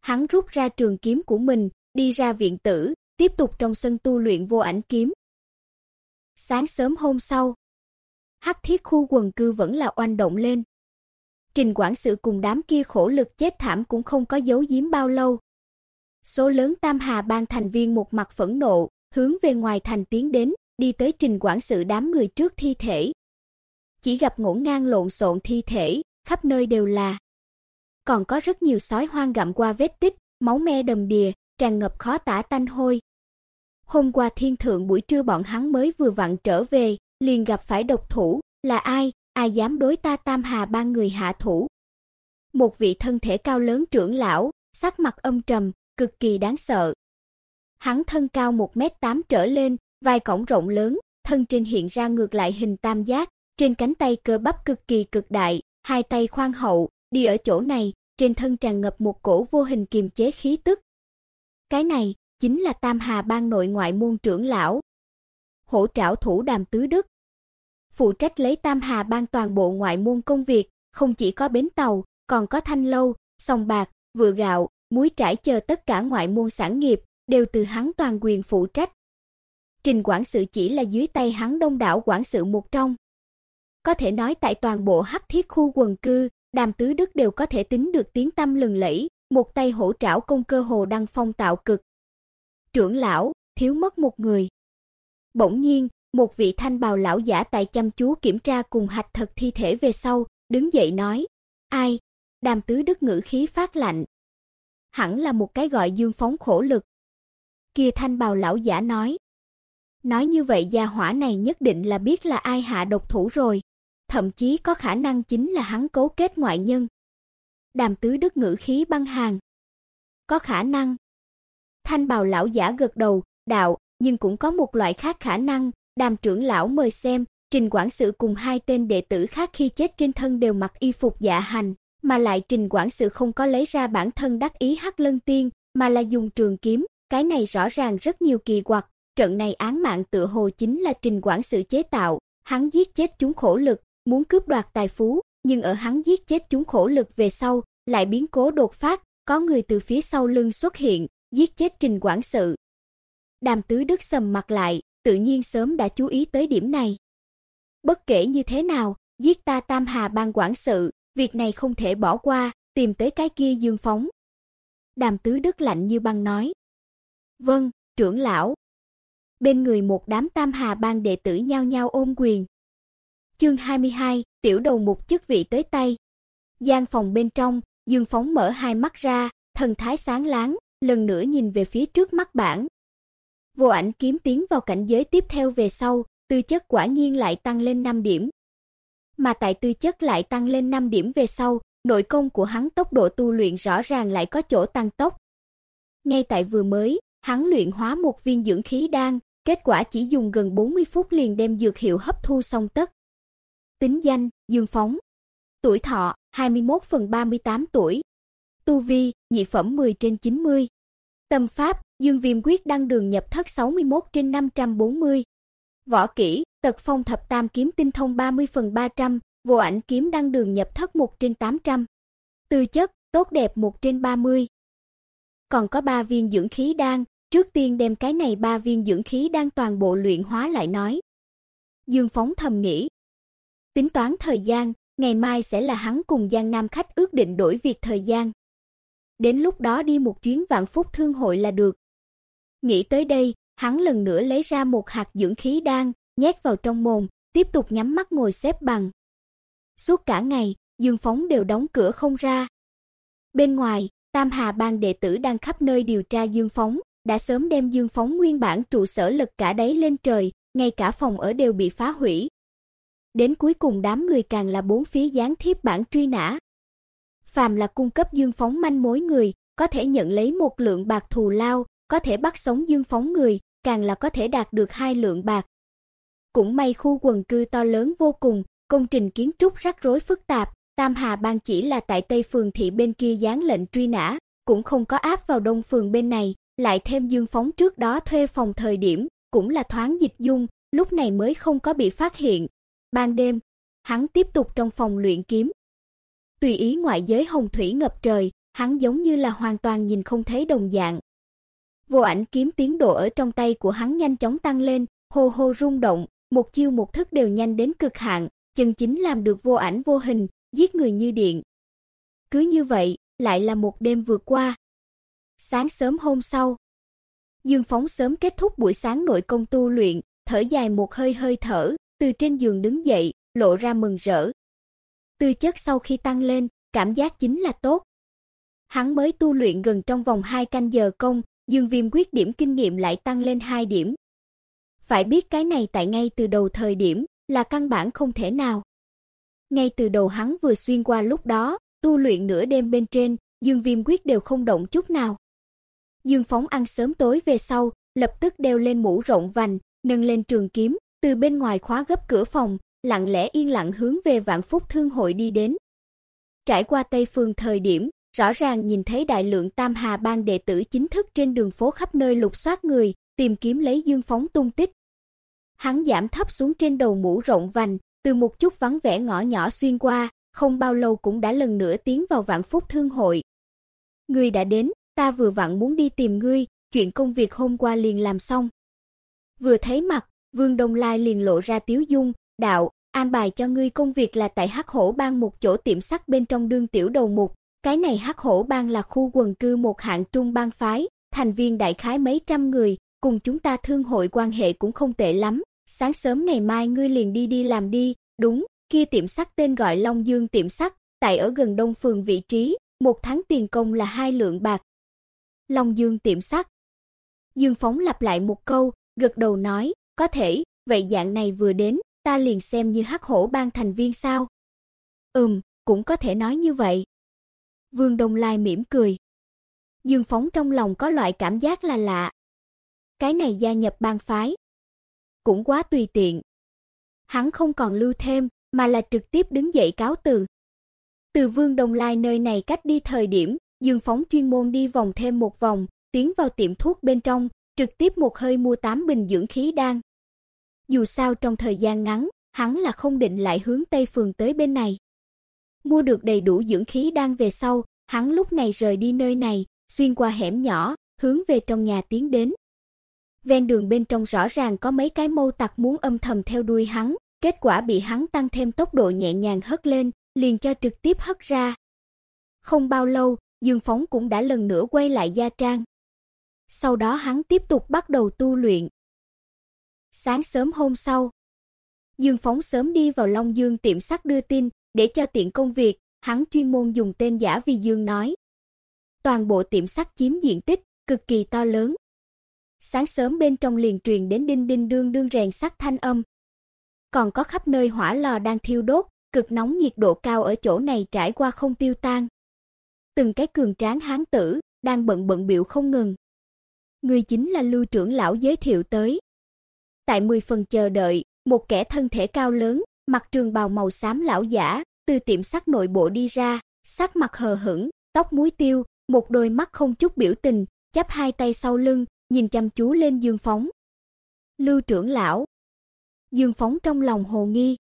Hắn rút ra trường kiếm của mình, đi ra viện tử, tiếp tục trong sân tu luyện vô ảnh kiếm. Sáng sớm hôm sau, Hắc Thiết khu quần cư vẫn là oanh động lên. Trình quản sự cùng đám kia khổ lực chết thảm cũng không có giấu giếm bao lâu. Số lớn Tam Hà Bang thành viên một mặt phẫn nộ, hướng về ngoài thành tiến đến, đi tới trình quản sự đám người trước thi thể. Chỉ gặp ngổn ngang lộn xộn thi thể, khắp nơi đều là. còn có rất nhiều sói hoang gặm qua vết tích, máu me đầm đìa, tràn ngập khó tả tanh hôi. Hôm qua thiên thượng buổi trưa bọn hắn mới vừa vặn trở về, liền gặp phải độc thủ, là ai, ai dám đối ta Tam Hà bang người hạ thủ. Một vị thân thể cao lớn trưởng lão, sắc mặt âm trầm, cực kỳ đáng sợ. Hắn thân cao 1m8 trở lên, vai cổng rộng lớn, thân trên hiện ra ngược lại hình tam giác, trên cánh tay cơ bắp cực kỳ cực đại, hai tay khoan hậu, đi ở chỗ này, trên thân tràn ngập một cổ vô hình kiềm chế khí tức. Cái này chính là Tam Hà Bang nội ngoại môn trưởng lão. hỗ trảo thủ Đàm Tứ Đức, phụ trách lấy Tam Hà Bang toàn bộ ngoại môn công việc, không chỉ có bến tàu, còn có thanh lâu, sòng bạc, vựa gạo, muối trải chờ tất cả ngoại môn sản nghiệp đều từ hắn toàn quyền phụ trách. Trình quản sự chỉ là dưới tay hắn đông đảo quản sự một trong. Có thể nói tại toàn bộ Hắc Thiết khu quần cư, Đàm Tứ Đức đều có thể tính được tiếng tâm lừng lẫy, một tay hỗ trảo công cơ hồ đăng phong tạo cực. Trưởng lão, thiếu mất một người. Bỗng nhiên, một vị thanh bào lão giả tại chăm chú kiểm tra cùng hạch thật thi thể về sau, đứng dậy nói: "Ai?" Đàm Tứ Đức ngữ khí phát lạnh. Hẳn là một cái gọi Dương phóng khổ lực. Kia thanh bào lão giả nói: Nói như vậy gia hỏa này nhất định là biết là ai hạ độc thủ rồi, thậm chí có khả năng chính là hắn cấu kết ngoại nhân. Đàm Tứ Đức ngữ khí băng hàng. Có khả năng. Thanh bào lão giả gật đầu, đạo, nhưng cũng có một loại khác khả năng, Đàm trưởng lão mời xem, Trình quản sự cùng hai tên đệ tử khác khi chết trên thân đều mặc y phục dạ hành, mà lại Trình quản sự không có lấy ra bản thân đắc ý Hắc Lân Tiên, mà là dùng trường kiếm, cái này rõ ràng rất nhiều kỳ quặc, trận này án mạng tựa hồ chính là Trình quản sự chế tạo, hắn giết chết chúng khổ lực, muốn cướp đoạt tài phú, nhưng ở hắn giết chết chúng khổ lực về sau, lại biến cố đột phát, có người từ phía sau lưng xuất hiện, giết chết Trình quản sự. Đàm Tứ Đức sầm mặt lại, tự nhiên sớm đã chú ý tới điểm này. Bất kể như thế nào, giết ta Tam Hà ban quản sự, việc này không thể bỏ qua, tìm tới cái kia Dương phóng. Đàm Tứ Đức lạnh như băng nói. Vâng, trưởng lão. Bên người một đám Tam Hà Bang đệ tử nhao nhao ôm quyền. Chương 22, tiểu đầu mục chức vị tới tay. Gian phòng bên trong, Dương Phóng mở hai mắt ra, thần thái sáng láng, lần nữa nhìn về phía trước mắt bản. Vô ảnh kiếm tiến vào cảnh giới tiếp theo về sau, tư chất quả nhiên lại tăng lên 5 điểm. Mà tại tư chất lại tăng lên 5 điểm về sau, nội công của hắn tốc độ tu luyện rõ ràng lại có chỗ tăng tốc. Ngay tại vừa mới, hắn luyện hóa một viên dưỡng khí đan, kết quả chỉ dùng gần 40 phút liền đem dược hiệu hấp thu xong tất. Tính danh: Dương Phóng. Tuổi thọ: 21 phần 38 tuổi. Tu vi: nhị phẩm 10 trên 90. Tâm pháp: Dương Viêm quyết đăng đường nhập thất 61 trên 540. Võ kỹ: Tật phong thập tam kiếm tinh thông 30 phần 300, vô ảnh kiếm đăng đường nhập thất 1 trên 800. Tư chất: Tốt đẹp 1 trên 30. Còn có 3 viên dưỡng khí đan, trước tiên đem cái này 3 viên dưỡng khí đan toàn bộ luyện hóa lại nói. Dương Phóng thầm nghĩ, tính toán thời gian, ngày mai sẽ là hắn cùng Giang Nam khách ước định đổi việc thời gian. Đến lúc đó đi một chuyến Vạn Phúc Thương hội là được. Nghĩ tới đây, hắn lần nữa lấy ra một hạt dưỡng khí đan, nhét vào trong mồm, tiếp tục nhắm mắt ngồi xếp bằng. Suốt cả ngày, Dương Phóng đều đóng cửa không ra. Bên ngoài, Tam Hà Bang đệ tử đang khắp nơi điều tra Dương Phóng, đã sớm đem Dương Phóng nguyên bản trụ sở lật cả đáy lên trời, ngay cả phòng ở đều bị phá hủy. Đến cuối cùng đám người càng là bốn phía gián thiếp bản truy nã. Phàm là cung cấp Dương Phóng manh mối người, có thể nhận lấy một lượng bạc thù lao, có thể bắt sống Dương Phóng người, càng là có thể đạt được hai lượng bạc. Cũng may khu quần cư to lớn vô cùng, công trình kiến trúc rắc rối phức tạp, Tam Hà Bang chỉ là tại Tây phường thị bên kia dán lệnh truy nã, cũng không có áp vào Đông phường bên này, lại thêm Dương Phóng trước đó thuê phòng thời điểm, cũng là thoáng dịch dung, lúc này mới không có bị phát hiện. Ban đêm, hắn tiếp tục trong phòng luyện kiếm. Tùy ý ngoại giới hồng thủy ngập trời, hắn giống như là hoàn toàn nhìn không thấy đồng dạng. Vô ảnh kiếm tiến độ ở trong tay của hắn nhanh chóng tăng lên, hô hô rung động, một chiêu một thức đều nhanh đến cực hạn, chân chính làm được vô ảnh vô hình, giết người như điện. Cứ như vậy, lại là một đêm vượt qua. Sáng sớm hôm sau, Dương Phóng sớm kết thúc buổi sáng nội công tu luyện, thở dài một hơi hơi thở, từ trên giường đứng dậy, lộ ra mừng rỡ. Tư chất sau khi tăng lên, cảm giác chính là tốt, Hắn mới tu luyện gần trong vòng 2 canh giờ công, Dương Viêm quyết điểm kinh nghiệm lại tăng lên 2 điểm. Phải biết cái này tại ngay từ đầu thời điểm là căn bản không thể nào. Ngay từ đầu hắn vừa xuyên qua lúc đó, tu luyện nửa đêm bên trên, Dương Viêm quyết đều không động chút nào. Dương Phóng ăn sớm tối về sau, lập tức đeo lên mũ rộng vành, nâng lên trường kiếm, từ bên ngoài khóa gấp cửa phòng, lặng lẽ yên lặng hướng về Vạn Phúc Thương hội đi đến. Trải qua Tây Phương thời điểm, rõ ràng nhìn thấy đại lượng Tam Hà bang đệ tử chính thức trên đường phố khắp nơi lục soát người, tìm kiếm lấy Dương Phóng tung tích. Hắn giảm thấp xuống trên đầu mũ rộng vành, từ một chút vắng vẻ ngõ nhỏ xuyên qua, không bao lâu cũng đã lần nữa tiến vào Vạn Phúc Thương hội. Ngươi đã đến, ta vừa vặn muốn đi tìm ngươi, chuyện công việc hôm qua liền làm xong. Vừa thấy mặt, Vương Đông Lai liền lộ ra tiếu dung, đạo, an bài cho ngươi công việc là tại Hắc Hổ Bang một chỗ tiệm sắt bên trong đương tiểu đầu mục, cái này Hắc Hổ Bang là khu quần cư một hạng trung bang phái, thành viên đại khái mấy trăm người, cùng chúng ta thương hội quan hệ cũng không tệ lắm, sáng sớm ngày mai ngươi liền đi đi làm đi, đúng, kia tiệm sắt tên gọi Long Dương tiệm sắt, tại ở gần Đông phường vị trí, một tháng tiền công là hai lượng bạc. Long Dương tiệm sắt. Dương Phóng lặp lại một câu, gật đầu nói, có thể, vậy dạng này vừa đến, ta liền xem như hắc hổ ban thành viên sao? Ừm, cũng có thể nói như vậy. Vương Đông Lai mỉm cười. Dương Phóng trong lòng có loại cảm giác là lạ. Cái này gia nhập bang phái, cũng quá tùy tiện. Hắn không còn lưu thêm, mà là trực tiếp đứng dậy cáo từ. Từ Vương Đông Lai nơi này cách đi thời điểm, Dương Phóng chuyên môn đi vòng thêm một vòng, tiến vào tiệm thuốc bên trong, trực tiếp một hơi mua 8 bình dưỡng khí đan. Dù sao trong thời gian ngắn, hắn là không định lại hướng Tây phường tới bên này. Mua được đầy đủ dưỡng khí đang về sau, hắn lúc này rời đi nơi này, xuyên qua hẻm nhỏ, hướng về trong nhà tiến đến. Ven đường bên trong rõ ràng có mấy cái mâu tặc muốn âm thầm theo đuôi hắn, kết quả bị hắn tăng thêm tốc độ nhẹ nhàng hất lên, liền cho trực tiếp hất ra. Không bao lâu, Dương Phóng cũng đã lần nữa quay lại gia trang. Sau đó hắn tiếp tục bắt đầu tu luyện. Sáng sớm hôm sau, Dương Phóng sớm đi vào Long Dương tiệm sắt đưa tin, để cho tiện công việc, hắn chuyên môn dùng tên giả vì Dương nói. Toàn bộ tiệm sắt chiếm diện tích cực kỳ to lớn. Sáng sớm bên trong liền truyền đến đinh đinh đương đương rèn sắt thanh âm. Còn có khắp nơi hỏa lò đang thiêu đốt, cực nóng nhiệt độ cao ở chỗ này trải qua không tiêu tan. Từng cái cường tráng hán tử đang bận bận biểu không ngừng. Người chính là Lưu trưởng lão giới thiệu tới. Tại 10 phần chờ đợi, một kẻ thân thể cao lớn, mặc trường bào màu xám lão giả, từ tiệm sắt nội bộ đi ra, sắc mặt hờ hững, tóc muối tiêu, một đôi mắt không chút biểu tình, chắp hai tay sau lưng, nhìn chăm chú lên Dương Phóng. Lưu trưởng lão. Dương Phóng trong lòng hồ nghi.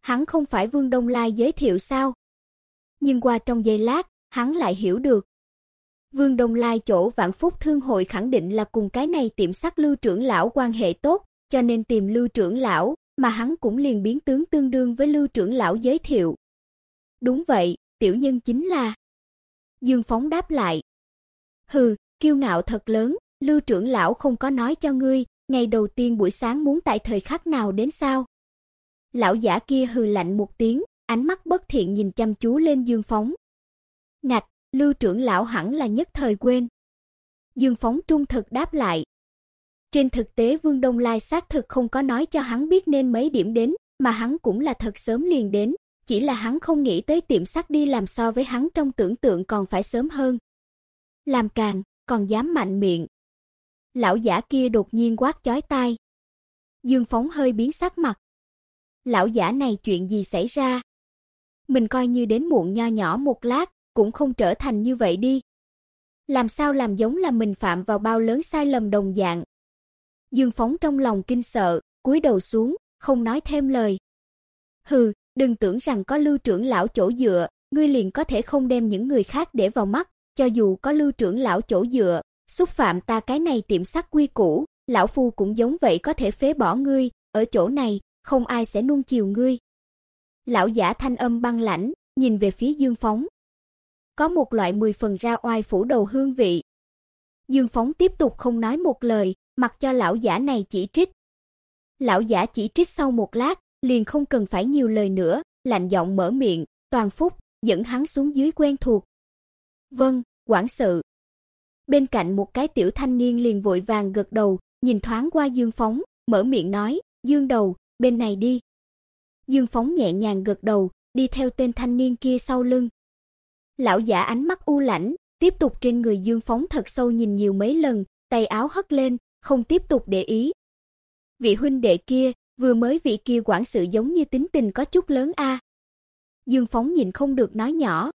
Hắn không phải Vương Đông Lai giới thiệu sao? Nhưng qua trong giây lát, hắn lại hiểu được. Vương Đông Lai chỗ Vạn Phúc Thương hội khẳng định là cùng cái này tiệm sắt Lưu trưởng lão quan hệ tốt, cho nên tìm Lưu trưởng lão, mà hắn cũng liền biến tướng tương đương với Lưu trưởng lão giới thiệu. Đúng vậy, tiểu nhân chính là. Dương Phóng đáp lại. Hừ, kiêu ngạo thật lớn, Lưu trưởng lão không có nói cho ngươi, ngày đầu tiên buổi sáng muốn tại thời khắc nào đến sao? Lão giả kia hừ lạnh một tiếng, ánh mắt bất thiện nhìn chăm chú lên Dương Phóng. Ngạch, Lưu trưởng lão hẳn là nhất thời quên. Dương Phóng trung thực đáp lại. Trên thực tế Vương Đông Lai xác thực không có nói cho hắn biết nên mấy điểm đến, mà hắn cũng là thật sớm liền đến, chỉ là hắn không nghĩ tới tiệm sắt đi làm so với hắn trong tưởng tượng còn phải sớm hơn. Làm càng, còn dám mạnh miệng. Lão giả kia đột nhiên quát chói tai. Dương Phóng hơi biến sắc mặt. Lão giả này chuyện gì xảy ra? Mình coi như đến muộn nho nhỏ một lát, cũng không trở thành như vậy đi. Làm sao làm giống là mình phạm vào bao lớn sai lầm đồng dạng. Dương Phóng trong lòng kinh sợ, cúi đầu xuống, không nói thêm lời. Hừ, đừng tưởng rằng có lưu trưởng lão chỗ dựa, ngươi liền có thể không đem những người khác để vào mắt, cho dù có lưu trưởng lão chỗ dựa, xúc phạm ta cái này tiệm sắt quy củ, lão phu cũng giống vậy có thể phế bỏ ngươi, ở chỗ này, không ai sẽ nuông chiều ngươi. Lão giả thanh âm băng lãnh, nhìn về phía Dương Phóng. Có một loại mười phần ra oai phủ đầu hương vị. Dương Phóng tiếp tục không nói một lời, mặc cho lão giả này chỉ trích. Lão giả chỉ trích sau một lát, liền không cần phải nhiều lời nữa, lạnh giọng mở miệng, "Toàn Phúc, dẫn hắn xuống dưới quen thuộc." Vâng, quản sự. Bên cạnh một cái tiểu thanh niên liền vội vàng gật đầu, nhìn thoáng qua Dương Phóng, mở miệng nói, "Dương đầu, bên này đi." Dương Phóng nhẹ nhàng gật đầu, đi theo tên thanh niên kia sau lưng. Lão giả ánh mắt u lãnh, tiếp tục trên người Dương Phóng thật sâu nhìn nhiều mấy lần, tay áo hất lên, không tiếp tục để ý. Vị huynh đệ kia, vừa mới vị kia quản sự giống như tính tình có chút lớn a. Dương Phóng nhìn không được nói nhỏ.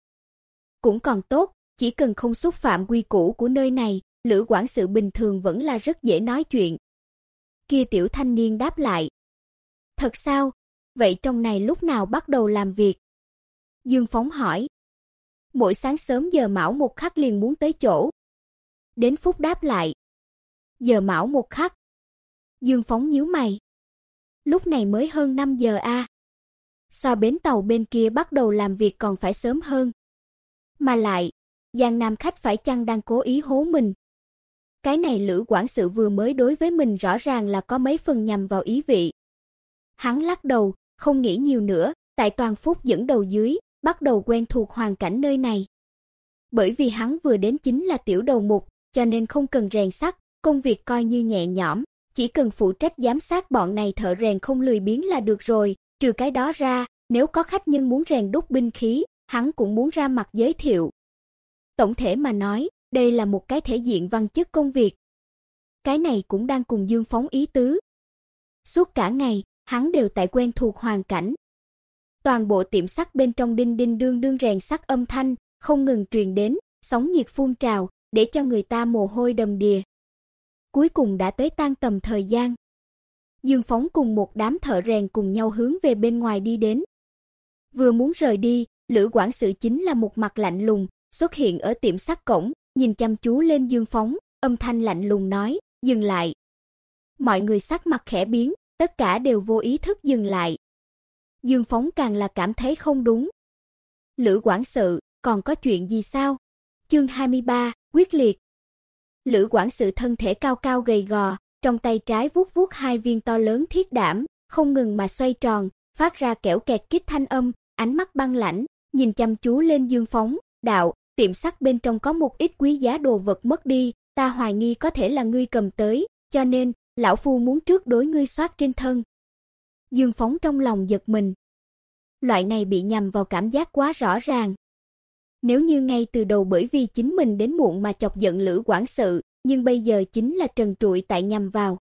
Cũng còn tốt, chỉ cần không xúc phạm quy củ của nơi này, Lữ quản sự bình thường vẫn là rất dễ nói chuyện. Kia tiểu thanh niên đáp lại. Thật sao? Vậy trong này lúc nào bắt đầu làm việc? Dương Phóng hỏi. Mỗi sáng sớm giờ mão một khắc liền muốn tới chỗ. Đến phút đáp lại. Giờ mão một khắc. Dương Phóng nhíu mày. Lúc này mới hơn 5 giờ a. So bến tàu bên kia bắt đầu làm việc còn phải sớm hơn. Mà lại, Giang Nam khách phải chăng đang cố ý hố mình? Cái này Lữ quản sự vừa mới đối với mình rõ ràng là có mấy phần nhằm vào ý vị. Hắn lắc đầu, không nghĩ nhiều nữa, tại toàn phúc dẫn đầu dưới, bắt đầu quen thuộc hoàn cảnh nơi này. Bởi vì hắn vừa đến chính là tiểu đầu mục, cho nên không cần rèn sắt, công việc coi như nhẹ nhõm, chỉ cần phụ trách giám sát bọn này thợ rèn không lười biếng là được rồi, trừ cái đó ra, nếu có khách nhân muốn rèn đúc binh khí, hắn cũng muốn ra mặt giới thiệu. Tổng thể mà nói, đây là một cái thể diện văn chức công việc. Cái này cũng đang cùng Dương phóng ý tứ. Suốt cả ngày, hắn đều tại quen thuộc hoàn cảnh. Toàn bộ tiệm sắt bên trong đinh đinh đương đương rèn sắt âm thanh không ngừng truyền đến, sóng nhiệt phun trào, để cho người ta mồ hôi đầm đìa. Cuối cùng đã tới tan tầm thời gian. Dương Phóng cùng một đám thợ rèn cùng nhau hướng về bên ngoài đi đến. Vừa muốn rời đi, Lữ quản sự chính là một mặt lạnh lùng, xuất hiện ở tiệm sắt cổng, nhìn chăm chú lên Dương Phóng, âm thanh lạnh lùng nói, "Dừng lại." Mọi người sắc mặt khẽ biến, tất cả đều vô ý thức dừng lại. Dương Phóng càng là cảm thấy không đúng. Lữ quản sự, còn có chuyện gì sao? Chương 23, quyết liệt. Lữ quản sự thân thể cao cao gầy gò, trong tay trái vuốt vuốt hai viên to lớn thiết đảm, không ngừng mà xoay tròn, phát ra kẽo kẹt kít thanh âm, ánh mắt băng lãnh, nhìn chăm chú lên Dương Phóng, "Đạo, tiệm sắt bên trong có một ít quý giá đồ vật mất đi, ta hoài nghi có thể là ngươi cầm tới, cho nên lão phu muốn trước đối ngươi soát trên thân." Dương Phóng trong lòng giật mình. Loại này bị nhầm vào cảm giác quá rõ ràng. Nếu như ngay từ đầu bởi vì chính mình đến muộn mà chọc giận Lữ quản sự, nhưng bây giờ chính là trần trụi tại nhầm vào.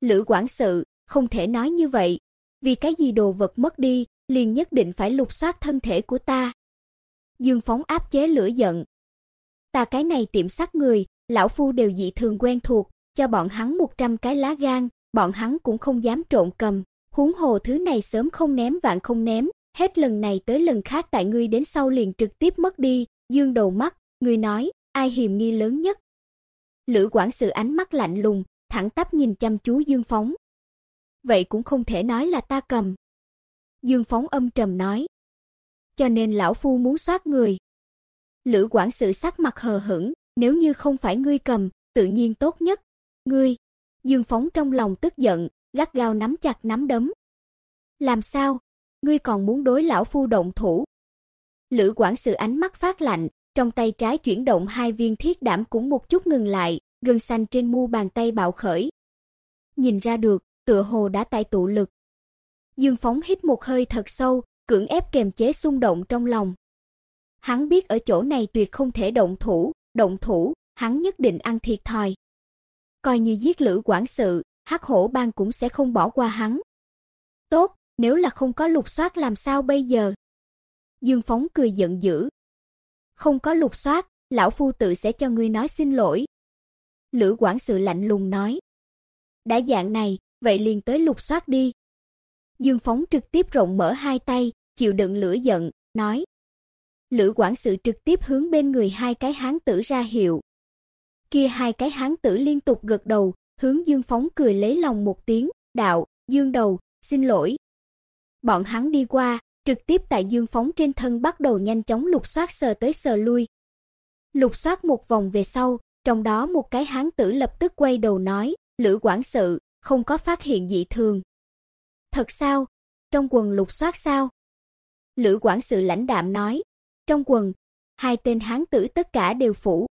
Lữ quản sự, không thể nói như vậy, vì cái gì đồ vật mất đi, liền nhất định phải lục soát thân thể của ta. Dương Phóng áp chế lửa giận. Ta cái này tiệm sắt người, lão phu đều dị thường quen thuộc, cho bọn hắn 100 cái lá gan, bọn hắn cũng không dám trộn cầm, huống hồ thứ này sớm không ném vạn không ném, hết lần này tới lần khác tại ngươi đến sau liền trực tiếp mất đi, dương đầu mắt, ngươi nói, ai hiểm nghi lớn nhất? Lữ quản sự ánh mắt lạnh lùng, thẳng tắp nhìn chăm chú Dương Phóng. Vậy cũng không thể nói là ta cầm. Dương Phóng âm trầm nói. Cho nên lão phu muốn soát người. Lữ quản sự sắc mặt hờ hững, nếu như không phải ngươi cầm, tự nhiên tốt nhất. Ngươi. Dương Phóng trong lòng tức giận, gắt gao nắm chặt nắm đấm. Làm sao? Ngươi còn muốn đối lão phu động thủ? Lữ quản sự ánh mắt phát lạnh, trong tay trái chuyển động hai viên thiết đảm cũng một chút ngừng lại, gân xanh trên mu bàn tay bạo khởi. Nhìn ra được, tựa hồ đã tại tụ lực. Dương Phóng hít một hơi thật sâu, cưỡng ép kềm chế xung động trong lòng. Hắn biết ở chỗ này tuyệt không thể động thủ, động thủ, hắn nhất định ăn thiệt thòi. Coi như giết Lữ quản sự, Hắc Hổ Bang cũng sẽ không bỏ qua hắn. Tốt, nếu là không có lục soát làm sao bây giờ? Dương Phóng cười giận dữ. Không có lục soát, lão phu tự sẽ cho ngươi nói xin lỗi. Lữ quản sự lạnh lùng nói. Đã dạng này, vậy liền tới lục soát đi. Dương Phóng trực tiếp rộng mở hai tay, chịu đựng lửa giận, nói. Lữ quản sự trực tiếp hướng bên người hai cái hán tử ra hiệu. Kia hai cái hán tử liên tục gật đầu, hướng Dương Phóng cười lấy lòng một tiếng, "Đạo, Dương đầu, xin lỗi." Bọn hắn đi qua, trực tiếp tại Dương Phóng trên thân bắt đầu nhanh chóng lục soát sờ tới sờ lui. Lục soát một vòng về sau, trong đó một cái hán tử lập tức quay đầu nói, "Lữ quản sự, không có phát hiện dị thường." "Thật sao? Trong quần lục soát sao?" Lữ quản sự lãnh đạm nói, "Trong quần." hai tên hán tử tất cả đều phủ.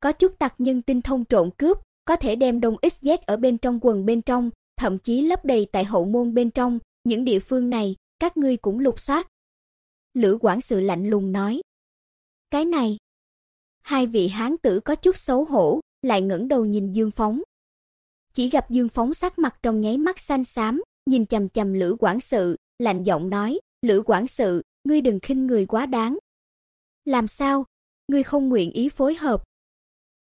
Có chút tặc nhân tinh thông trộn cướp, có thể đem đông XZ ở bên trong quần bên trong, thậm chí lấp đầy tại hậu môn bên trong, những địa phương này, các ngươi cũng lục soát. Lữ quản sự lạnh lùng nói. Cái này. Hai vị hán tử có chút xấu hổ, lại ngẩng đầu nhìn Dương Phóng. Chỉ gặp Dương Phóng sắc mặt trong nháy mắt xanh xám, nhìn chằm chằm Lữ quản sự, lạnh giọng nói, "Lữ quản sự, ngươi đừng khinh người quá đáng." "Làm sao? Ngươi không nguyện ý phối hợp?"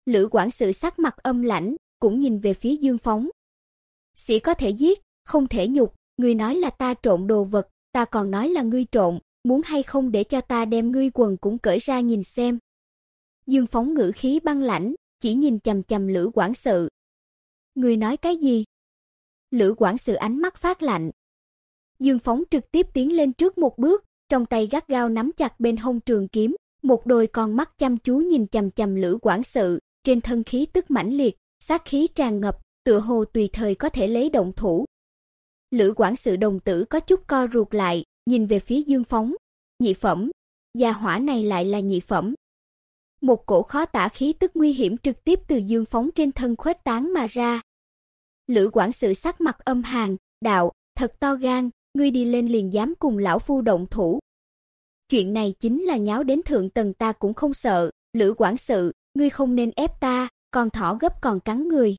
Lữ quản sự sắc mặt âm lãnh, cũng nhìn về phía Dương Phóng. "Sĩ có thể giết, không thể nhục, ngươi nói là ta trộn đồ vật, ta còn nói là ngươi trộn, muốn hay không để cho ta đem ngươi quần cũng cởi ra nhìn xem." Dương Phóng ngữ khí băng lãnh, chỉ nhìn chằm chằm Lữ quản sự. "Ngươi nói cái gì?" Lữ quản sự ánh mắt phát lạnh. Dương Phóng trực tiếp tiến lên trước một bước, trong tay gắt gao nắm chặt bên hông trường kiếm, một đôi con mắt chăm chú nhìn chằm chằm Lữ quản sự, trên thân khí tức mãnh liệt, sát khí tràn ngập, tựa hồ tùy thời có thể lấy động thủ. Lữ quản sự đồng tử có chút co ruột lại, nhìn về phía Dương Phóng, nhị phẩm, gia hỏa này lại là nhị phẩm. Một cổ khó tả khí tức nguy hiểm trực tiếp từ Dương Phóng trên thân khuếch tán mà ra. Lữ quản sự sắc mặt âm hàn, đạo, thật to gan, ngươi đi lên liền dám cùng lão phu động thủ. Chuyện này chính là nháo đến thượng tầng ta cũng không sợ, Lữ quản sự, ngươi không nên ép ta, còn thỏ gấp còn cắn người.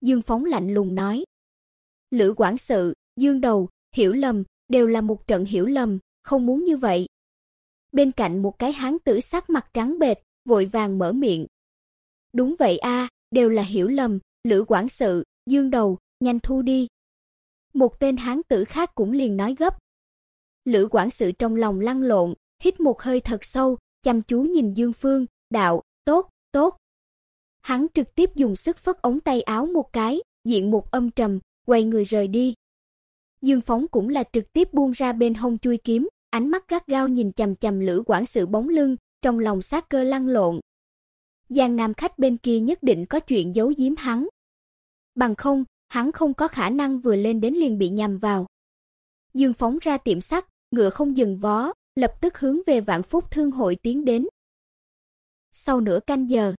Dương Phóng lạnh lùng nói. Lữ quản sự, Dương Đầu, hiểu lầm, đều là một trận hiểu lầm, không muốn như vậy. Bên cạnh một cái hán tử sắc mặt trắng bệch, vội vàng mở miệng. Đúng vậy a, đều là hiểu lầm, Lữ quản sự, Dương Đầu, nhanh thu đi. Một tên hán tử khác cũng liền nói gấp. Lữ quản sự trong lòng lăn lộn, hít một hơi thật sâu, chăm chú nhìn Dương Phương, đạo, tốt, tốt. Hắn trực tiếp dùng sức phất ống tay áo một cái, diện một âm trầm, quay người rời đi. Dương Phóng cũng là trực tiếp buông ra bên hông chui kiếm, ánh mắt gắt gao nhìn chằm chằm Lữ quản sự bóng lưng, trong lòng sát cơ lăn lộn. Giang Nam khách bên kia nhất định có chuyện giấu giếm hắn. Bằng không, hắn không có khả năng vừa lên đến liền bị nhầm vào. Dương phóng ra tiệm sắt, ngựa không dừng vó, lập tức hướng về Vạn Phúc Thương hội tiến đến. Sau nửa canh giờ,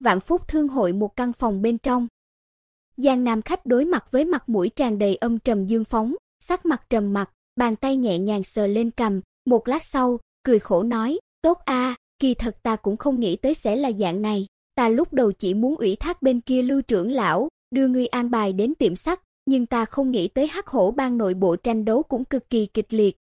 Vạn Phúc Thương hội một căn phòng bên trong. Giang Nam khách đối mặt với mặt mũi tràn đầy âm trầm Dương phóng, sắc mặt trầm mặc, bàn tay nhẹ nhàng sờ lên cằm, một lát sau, cười khổ nói, "Tốt a, kỳ thật ta cũng không nghĩ tới sẽ là dạng này, ta lúc đầu chỉ muốn ủy thác bên kia Lưu trưởng lão, đưa ngươi an bài đến tiệm sắt, nhưng ta không nghĩ tới Hắc Hổ bang nội bộ tranh đấu cũng cực kỳ kịch liệt.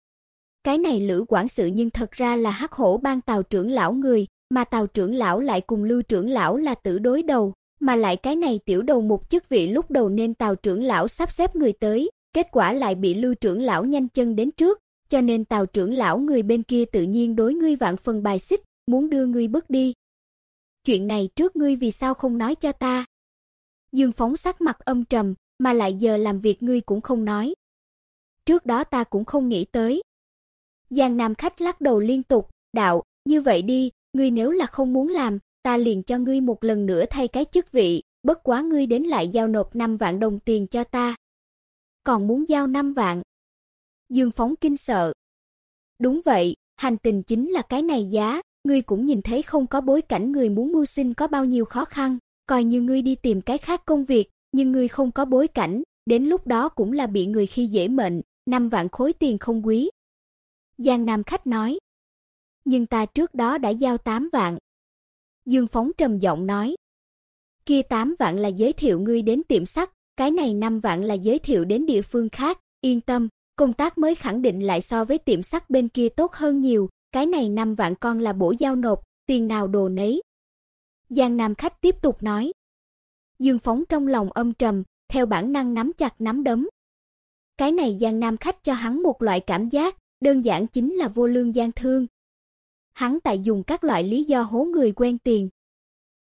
Cái này Lữ quản sự nhưng thật ra là Hắc Hổ bang Tào trưởng lão người, mà Tào trưởng lão lại cùng Lưu trưởng lão là tử đối đầu, mà lại cái này tiểu đầu một chức vị lúc đầu nên Tào trưởng lão sắp xếp người tới, kết quả lại bị Lưu trưởng lão nhanh chân đến trước, cho nên Tào trưởng lão người bên kia tự nhiên đối ngươi vạn phần bài xích, muốn đưa ngươi bước đi. Chuyện này trước ngươi vì sao không nói cho ta? Dương Phóng sắc mặt âm trầm, mà lại giờ làm việc ngươi cũng không nói. Trước đó ta cũng không nghĩ tới. Giang Nam khách lắc đầu liên tục, đạo, như vậy đi, ngươi nếu là không muốn làm, ta liền cho ngươi một lần nữa thay cái chức vị, bất quá ngươi đến lại giao nộp 5 vạn đồng tiền cho ta. Còn muốn giao 5 vạn. Dương Phóng kinh sợ. Đúng vậy, hành tình chính là cái này giá, ngươi cũng nhìn thấy không có bối cảnh người muốn mưu sinh có bao nhiêu khó khăn coi như ngươi đi tìm cái khác công việc, nhưng ngươi không có bối cảnh, đến lúc đó cũng là bị người khi dễ mệnh, năm vạn khối tiền không quý." Giang Nam khách nói. "Nhưng ta trước đó đã giao 8 vạn." Dương Phóng trầm giọng nói. "Kia 8 vạn là giới thiệu ngươi đến tiệm sắt, cái này 5 vạn là giới thiệu đến địa phương khác, yên tâm, công tác mới khẳng định lại so với tiệm sắt bên kia tốt hơn nhiều, cái này 5 vạn con là bổ giao nộp, tiền nào đồ nấy, Giang Nam khách tiếp tục nói. Dương Phóng trong lòng âm trầm, theo bản năng nắm chặt nắm đấm. Cái này Giang Nam khách cho hắn một loại cảm giác, đơn giản chính là vô lương gian thương. Hắn tại dùng các loại lý do hố người quen tiền.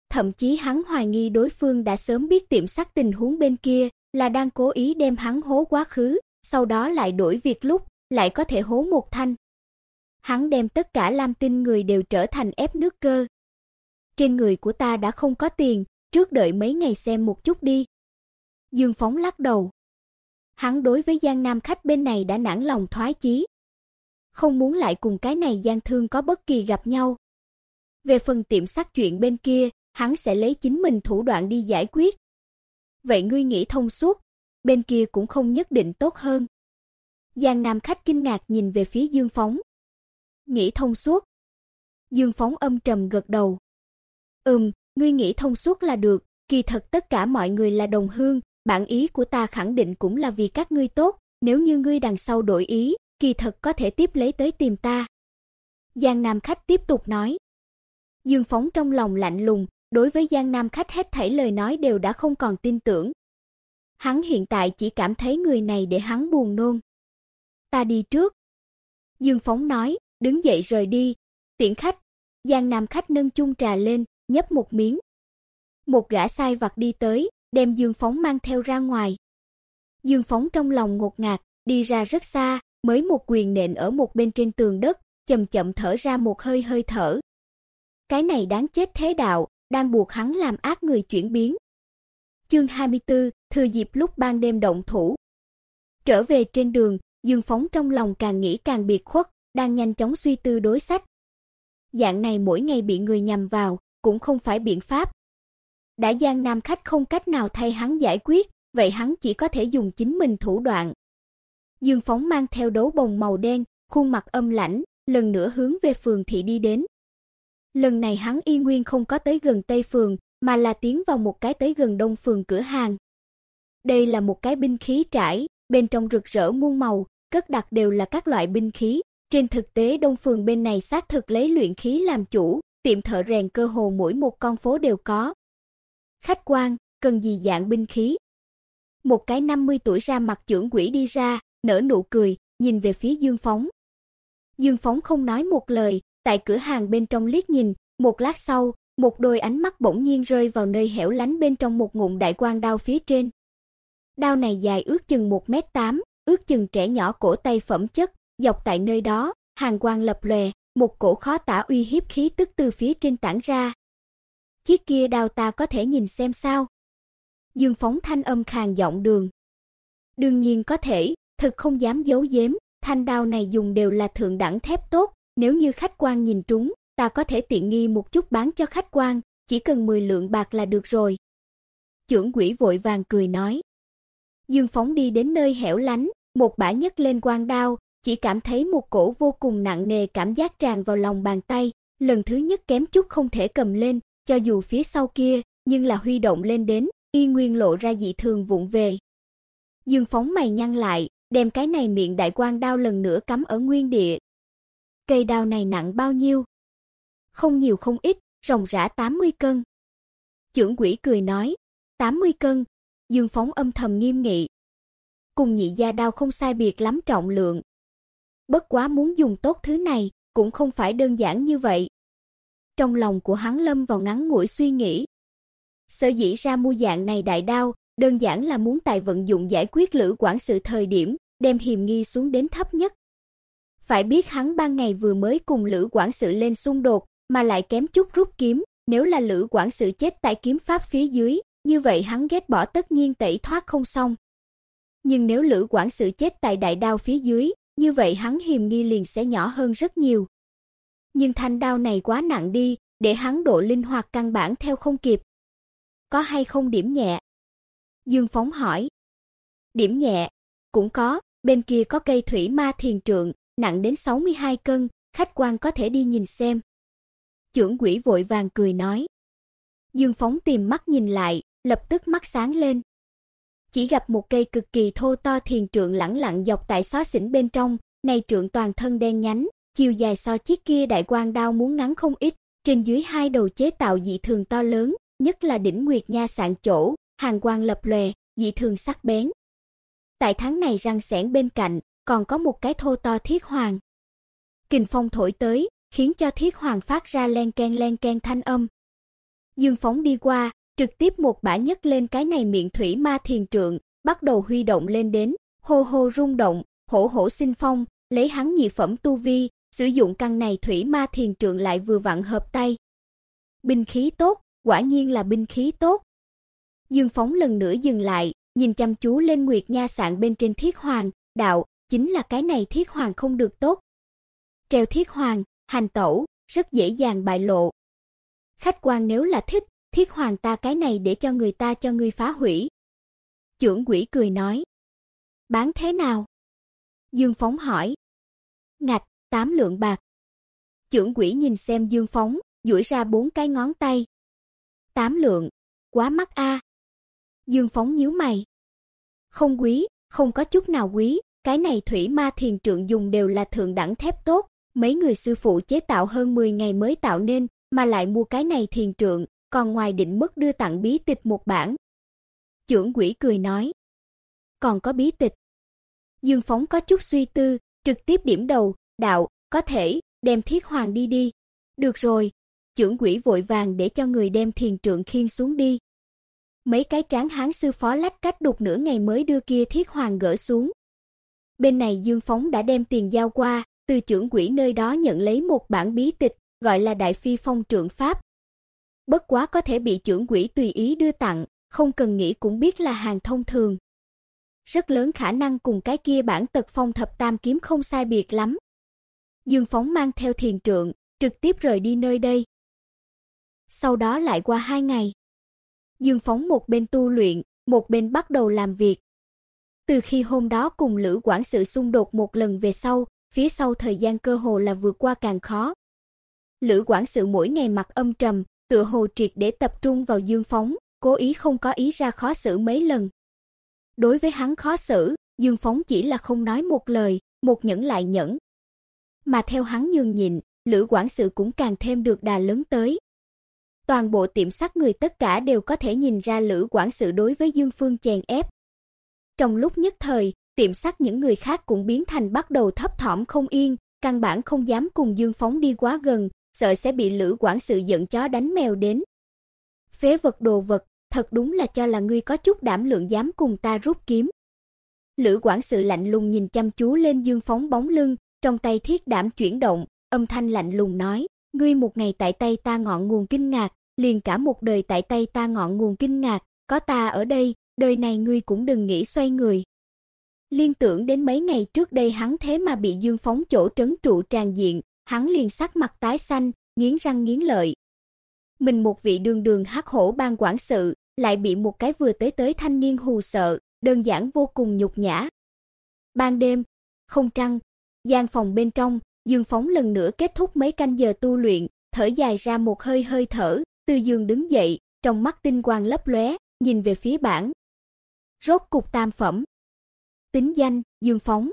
Thậm chí hắn hoài nghi đối phương đã sớm biết tiệm sắt tình huống bên kia, là đang cố ý đem hắn hố quá khứ, sau đó lại đổi việc lúc, lại có thể hố một thanh. Hắn đem tất cả Lam Tinh người đều trở thành ép nước cơ, trên người của ta đã không có tiền, trước đợi mấy ngày xem một chút đi." Dương Phóng lắc đầu. Hắn đối với Giang Nam khách bên này đã nản lòng thoái chí không muốn lại cùng cái này gian thương có bất kỳ gặp nhau. Về phần tiệm sắt chuyện bên kia, hắn sẽ lấy chính mình thủ đoạn đi giải quyết. Vậy ngươi nghĩ thông suốt, bên kia cũng không nhất định tốt hơn. Giang Nam khách kinh ngạc nhìn về phía Dương Phóng. Nghĩ thông suốt. Dương Phóng âm trầm gật đầu. Ừm, ngươi nghĩ thông suốt là được, kỳ thật tất cả mọi người là đồng hương, bản ý của ta khẳng định cũng là vì các ngươi tốt, nếu như ngươi đằng sau đổi ý, kỳ thật có thể tiếp lấy tới tìm ta. Giang Nam khách tiếp tục nói. Dương Phóng trong lòng lạnh lùng, đối với Giang Nam khách hết thảy lời nói đều đã không còn tin tưởng. Hắn hiện tại chỉ cảm thấy người này để hắn buồn nôn. Ta đi trước. Dương Phóng nói, đứng dậy rời đi, tiễn khách. Giang Nam khách nâng chung trà lên, nhấp một miếng. Một gã sai vặt đi tới, đem Dương Phóng mang theo ra ngoài. Dương Phóng trong lòng ngột ngạt, đi ra rất xa, mới một quyền nện ở một bên trên tường đất, chậm chậm thở ra một hơi hơi thở. Cái này đáng chết thế đạo, đang buộc hắn làm ác người chuyển biến. Chương 24, thừa dịp lúc ban đêm động thủ. Trở về trên đường, Dương Phóng trong lòng càng nghĩ càng biệt khuất, đang nhanh chóng suy tư đối sách. Dạng này mỗi ngày bị người nhằm vào, cũng không phải biện pháp. Đã Giang Nam khách không cách nào thay hắn giải quyết, vậy hắn chỉ có thể dùng chính mình thủ đoạn. Dương Phóng mang theo đấu bồng màu đen, khuôn mặt âm lãnh, lần nữa hướng về phường thị đi đến. Lần này hắn y nguyên không có tới gần Tây phường, mà là tiến vào một cái tới gần Đông phường cửa hàng. Đây là một cái binh khí trải, bên trong rực rỡ muôn màu, cất đặt đều là các loại binh khí. Trên thực tế Đông phường bên này xác thực lấy luyện khí làm chủ, tiệm thợ rèn cơ hồ mỗi một con phố đều có. Khách quan, cần gì dạng binh khí? Một cái 50 tuổi ra mặt trưởng quỷ đi ra, nở nụ cười, nhìn về phía Dương Phóng. Dương Phóng không nói một lời, tại cửa hàng bên trong liếc nhìn, một lát sau, một đôi ánh mắt bỗng nhiên rơi vào nơi hẻo lánh bên trong một ngụm đại quang đao phía trên. Đao này dài ước chừng 1m8, ước chừng trẻ nhỏ cổ tay phẩm chất, dọc tại nơi đó, hàng quang lập lòe, một cổ khó tả uy hiếp khí tức từ phía trên tản ra. Chiếc kia đao ta có thể nhìn xem sao? Dương Phóng thanh âm khàn giọng đường. Đương nhiên có thể, thực không dám giấu giếm, thanh đao này dùng đều là thượng đẳng thép tốt, nếu như khách quan nhìn trúng, ta có thể tiện nghi một chút bán cho khách quan, chỉ cần 10 lượng bạc là được rồi. Trưởng quỷ vội vàng cười nói. Dương Phóng đi đến nơi hẻo lánh, một bả nhấc lên quang đao, chỉ cảm thấy một cổ vô cùng nặng nề cảm giác tràn vào lòng bàn tay, lần thứ nhất kém chút không thể cầm lên, cho dù phía sau kia, nhưng là huy động lên đến, y nguyên lộ ra dị thường vụng về. Dương Phóng mày nhăn lại, đem cái này miệng đại quan đao lần nữa cắm ở nguyên địa. Cây đao này nặng bao nhiêu? Không nhiều không ít, ròng rã 80 cân. Trưởng quỷ cười nói, 80 cân. Dương Phóng âm thầm nghiêm nghị. Cùng nhị gia đao không sai biệt lắm trọng lượng. Bất quá muốn dùng tốt thứ này, cũng không phải đơn giản như vậy. Trong lòng của hắn lâm vào ngắn ngủi suy nghĩ. Sở dĩ ra mua dạng này đại đao, đơn giản là muốn tài vận dụng giải quyết lữ quản sự thời điểm, đem hiểm nghi xuống đến thấp nhất. Phải biết hắn ban ngày vừa mới cùng lữ quản sự lên xung đột, mà lại kém chút rút kiếm, nếu là lữ quản sự chết tại kiếm pháp phía dưới, như vậy hắn ghét bỏ tất nhiên tẩy thoát không xong. Nhưng nếu lữ quản sự chết tại đại đao phía dưới, như vậy hắn hiểm nghi liền sẽ nhỏ hơn rất nhiều. Nhưng thanh đao này quá nặng đi, để hắn độ linh hoạt căn bản theo không kịp. Có hay không điểm nhẹ? Dương Phóng hỏi. Điểm nhẹ, cũng có, bên kia có cây thủy ma thiền trượng, nặng đến 62 cân, khách quan có thể đi nhìn xem. Trưởng quỷ vội vàng cười nói. Dương Phóng tìm mắt nhìn lại, lập tức mắt sáng lên. Chỉ gặp một cây cực kỳ thô to thiền trượng lẳng lặng dọc tại xó xỉnh bên trong, này trượng toàn thân đen nhánh, chiều dài so chiếc kia đại quang đao muốn ngắn không ít, trên dưới hai đầu chế tạo dị thường to lớn, nhất là đỉnh nguyệt nha sạn chỗ, hàng quang lập lòe, dị thường sắc bén. Tại tháng này răng sẻn bên cạnh, còn có một cái thô to thiết hoàng. Kình phong thổi tới, khiến cho thiết hoàng phát ra len ken len ken thanh âm. Dương phóng đi qua, trực tiếp một bả nhấc lên cái này miệng thủy ma thiền trượng, bắt đầu huy động lên đến, hô hô rung động, hổ hổ sinh phong, lấy hắn nhị phẩm tu vi, sử dụng căn này thủy ma thiền trượng lại vừa vặn hợp tay. Binh khí tốt, quả nhiên là binh khí tốt. Dương Phóng lần nữa dừng lại, nhìn chăm chú lên Nguyệt Nha sạn bên trên thiết hoàng, đạo, chính là cái này thiết hoàng không được tốt. treo thiết hoàng, hành tẩu, rất dễ dàng bại lộ. Khách quan nếu là thích, thiết hoàng ta cái này để cho người ta cho ngươi phá hủy. Trưởng quỷ cười nói. Bán thế nào? Dương Phóng hỏi. Ngạch, tám lượng bạc. Trưởng quỷ nhìn xem Dương Phóng, duỗi ra bốn cái ngón tay. Tám lượng, quá mắc a. Dương Phóng nhíu mày. Không quý, không có chút nào quý, cái này thủy ma thiền trượng dùng đều là thượng đẳng thép tốt, mấy người sư phụ chế tạo hơn 10 ngày mới tạo nên, mà lại mua cái này thiền trượng, còn ngoài định mức đưa tặng bí tịch một bản. Trưởng quỷ cười nói, còn có bí tịch. Dương Phóng có chút suy tư, trực tiếp điểm đầu, đạo, có thể, đem thiết hoàng đi đi. Được rồi, trưởng quỷ vội vàng để cho người đem thiền trượng khiên xuống đi. Mấy cái tráng hán sư phó lách cách đục nửa ngày mới đưa kia thiết hoàng gỡ xuống. Bên này Dương Phóng đã đem tiền giao qua, từ trưởng quỷ nơi đó nhận lấy một bản bí tịch, gọi là Đại Phi Phong Trượng Pháp. Bất quá có thể bị trưởng quỷ tùy ý đưa tặng, không cần nghĩ cũng biết là hàng thông thường. Rất lớn khả năng cùng cái kia bản tật phong thập tam kiếm không sai biệt lắm. Dương Phóng mang theo thiền trượng, trực tiếp rời đi nơi đây. Sau đó lại qua hai ngày. Dương Phóng một bên tu luyện, một bên bắt đầu làm việc. Từ khi hôm đó cùng Lữ quản sự xung đột một lần về sau, phía sau thời gian cơ hồ là vượt qua càng khó. Lữ quản sự mỗi ngày mặt âm trầm, tựa hồ triệt để tập trung vào Dương Phóng, cố ý không có ý ra khó xử mấy lần. Đối với hắn khó xử, Dương Phóng chỉ là không nói một lời, một nhẫn lại nhẫn. Mà theo hắn nhường nhịn, Lữ quản sự cũng càng thêm được đà lớn tới. Toàn bộ tiệm sắt người tất cả đều có thể nhìn ra Lữ quản sự đối với Dương Phương chèn ép. Trong lúc nhất thời, tiệm sắt những người khác cũng biến thành bắt đầu thấp thỏm không yên, căn bản không dám cùng Dương Phóng đi quá gần, sợ sẽ bị Lữ quản sự giận chó đánh mèo đến. Phế vật đồ vật, thật đúng là cho là ngươi có chút đảm lượng dám cùng ta rút kiếm. Lữ quản sự lạnh lùng nhìn chăm chú lên Dương Phóng bóng lưng, trong tay thiết đảm chuyển động, âm thanh lạnh lùng nói, ngươi một ngày tại tay ta ngọn nguồn kinh ngạc, liền cả một đời tại tay ta ngọn nguồn kinh ngạc, có ta ở đây, đời này ngươi cũng đừng nghĩ xoay người. Liên tưởng đến mấy ngày trước đây hắn thế mà bị Dương Phóng chỗ trấn trụ tràn diện, hắn liền sắc mặt tái xanh, nghiến răng nghiến lợi. Mình một vị đường đường hắc hổ ban quản sự, lại bị một cái vừa tới tới thanh niên hù sợ, đơn giản vô cùng nhục nhã. Ban đêm, không trăng, gian phòng bên trong, Dương Phóng lần nữa kết thúc mấy canh giờ tu luyện, thở dài ra một hơi hơi thở, Tư Dương đứng dậy, trong mắt tinh quang lấp lóe, nhìn về phía bảng. Rốt cục tam phẩm. Tính danh: Dương Phóng.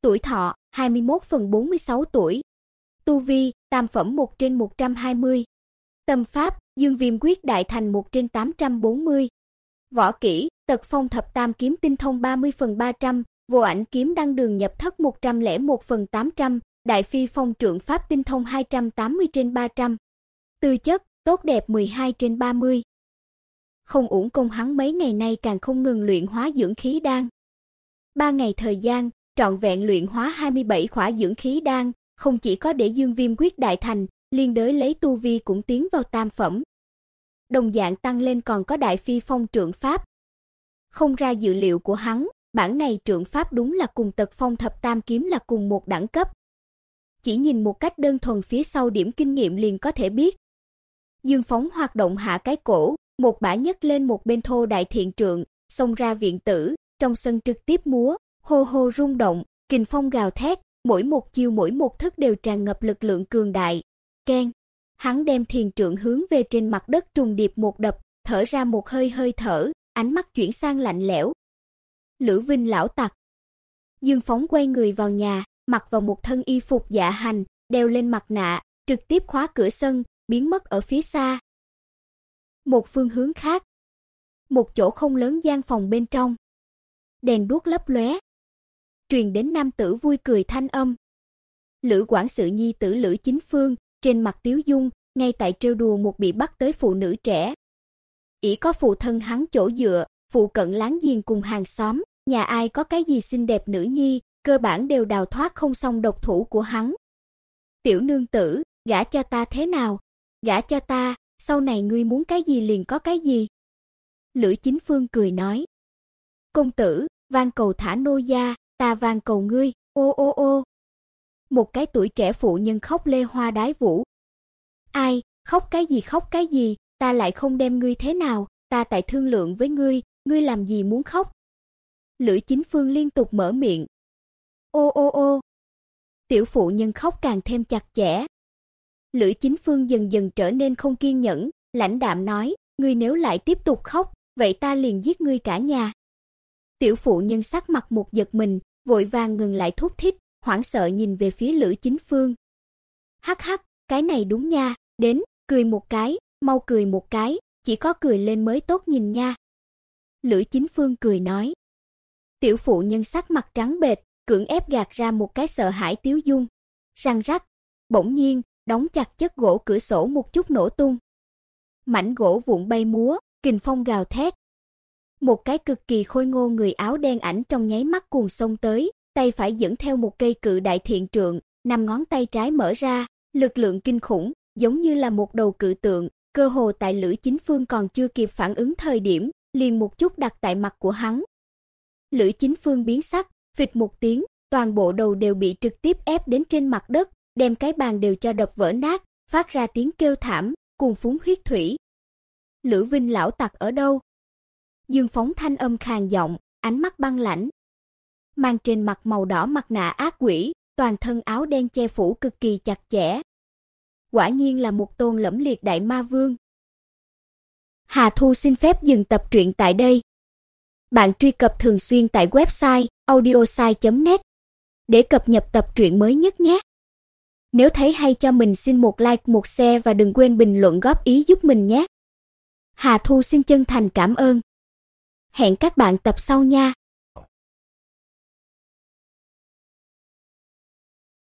Tuổi thọ: 21 phần 46 tuổi. Tu vi: tam phẩm 1 trên 120. Tâm pháp: Dương Viêm quyết đại thành 1 trên 840. Võ kỹ: Tật phong thập tam kiếm tinh thông 30 phần 300, vô ảnh kiếm đăng đường nhập thất 101 phần 800, đại phi phong trượng pháp tinh thông 280 trên 300. Tư chất: tốt đẹp 12 trên 30. Không uổng công hắn mấy ngày nay càng không ngừng luyện hóa dưỡng khí đan. Ba ngày thời gian, trọn vẹn luyện hóa 27 khỏa dưỡng khí đan, không chỉ có để Dương Viêm quyết đại thành, liên đới lấy tu vi cũng tiến vào tam phẩm. Đồng dạng tăng lên còn có đại phi phong trượng pháp. Không ra dự liệu của hắn, bản này trượng pháp đúng là cùng tật phong thập tam kiếm là cùng một đẳng cấp. Chỉ nhìn một cách đơn thuần phía sau điểm kinh nghiệm liền có thể biết. Dương phóng hoạt động hạ cái cổ, một bả nhấc lên một bên thô đại thiện trượng, xông ra viện tử, trong sân trực tiếp múa, hô hô rung động, kình phong gào thét, mỗi một chiêu mỗi một thức đều tràn ngập lực lượng cường đại. Keng, hắn đem thiền trượng hướng về trên mặt đất trùng điệp một đập, thở ra một hơi hơi thở, ánh mắt chuyển sang lạnh lẽo. Lữ Vinh lão tặc. Dương Phóng quay người vào nhà, mặc vào một thân y phục dạ hành, đeo lên mặt nạ, trực tiếp khóa cửa sân, biến mất ở phía xa. Một phương hướng khác, một chỗ không lớn gian phòng bên trong. Đèn đuốc lấp lóe, truyền đến nam tử vui cười thanh âm. Lữ quản sự nhi tử Lữ Chính Phương, trên mặt tiếu dung, ngay tại trêu đùa một bị bắt tới phụ nữ trẻ. ỷ có phụ thân hắn chỗ dựa, phụ cận láng giềng cùng hàng xóm, nhà ai có cái gì xinh đẹp nữ nhi, cơ bản đều đào thoát không xong độc thủ của hắn. Tiểu nương tử, gả cho ta thế nào? Gả cho ta, sau này ngươi muốn cái gì liền có cái gì. Lữ Chính Phương cười nói. Công tử, van cầu thả nô gia, ta van cầu ngươi, ô ô ô. một cái tuổi trẻ phụ nhân khóc lê hoa đái vũ. Ai, khóc cái gì khóc cái gì, ta lại không đem ngươi thế nào, ta tại thương lượng với ngươi, ngươi làm gì muốn khóc? Lữ Chính Phương liên tục mở miệng. Ô ô ô. Tiểu phụ nhân khóc càng thêm chặt chẽ. Lữ Chính Phương dần dần trở nên không kiên nhẫn, lãnh đạm nói, ngươi nếu lại tiếp tục khóc, vậy ta liền giết ngươi cả nhà. Tiểu phụ nhân sắc mặt một giật mình, vội vàng ngừng lại thúc thích, hoảng sợ nhìn về phía Lữ Chính Phương. Hắc hắc, cái này đúng nha, đến, cười một cái, mau cười một cái, chỉ có cười lên mới tốt nhìn nha. Lữ Chính Phương cười nói. Tiểu phụ nhân sắc mặt trắng bệch, cưỡng ép gạt ra một cái sợ hãi tiếu dung. Răng rắc, bỗng nhiên, đóng chặt chất gỗ cửa sổ một chút nổ tung. Mảnh gỗ vụn bay múa, kình phong gào thét. Một cái cực kỳ khôi ngô người áo đen ảnh trong nháy mắt cuồng xông tới, tay phải dẫn theo một cây cự đại thiện trượng, năm ngón tay trái mở ra, lực lượng kinh khủng, giống như là một đầu cự tượng, cơ hồ tại Lữ Chính Phương còn chưa kịp phản ứng thời điểm, liền một chút đặt tại mặt của hắn. Lữ Chính Phương biến sắc, phịch một tiếng, toàn bộ đầu đều bị trực tiếp ép đến trên mặt đất, đem cái bàn đều cho đập vỡ nát, phát ra tiếng kêu thảm, cùng phúng huyết thủy. Lữ Vinh lão tặc ở đâu? Dương Phóng thanh âm khàn giọng, ánh mắt băng lãnh. Mang trên mặt màu đỏ mặt nạ ác quỷ, toàn thân áo đen che phủ cực kỳ chặt chẽ. Quả nhiên là một tôn lẫm liệt đại ma vương. Hà Thu xin phép dừng tập truyện tại đây. Bạn truy cập thường xuyên tại website audiosai.net để cập nhật tập truyện mới nhất nhé. Nếu thấy hay cho mình xin một like, một share và đừng quên bình luận góp ý giúp mình nhé. Hà Thu xin chân thành cảm ơn. Hẹn các bạn tập sau nha.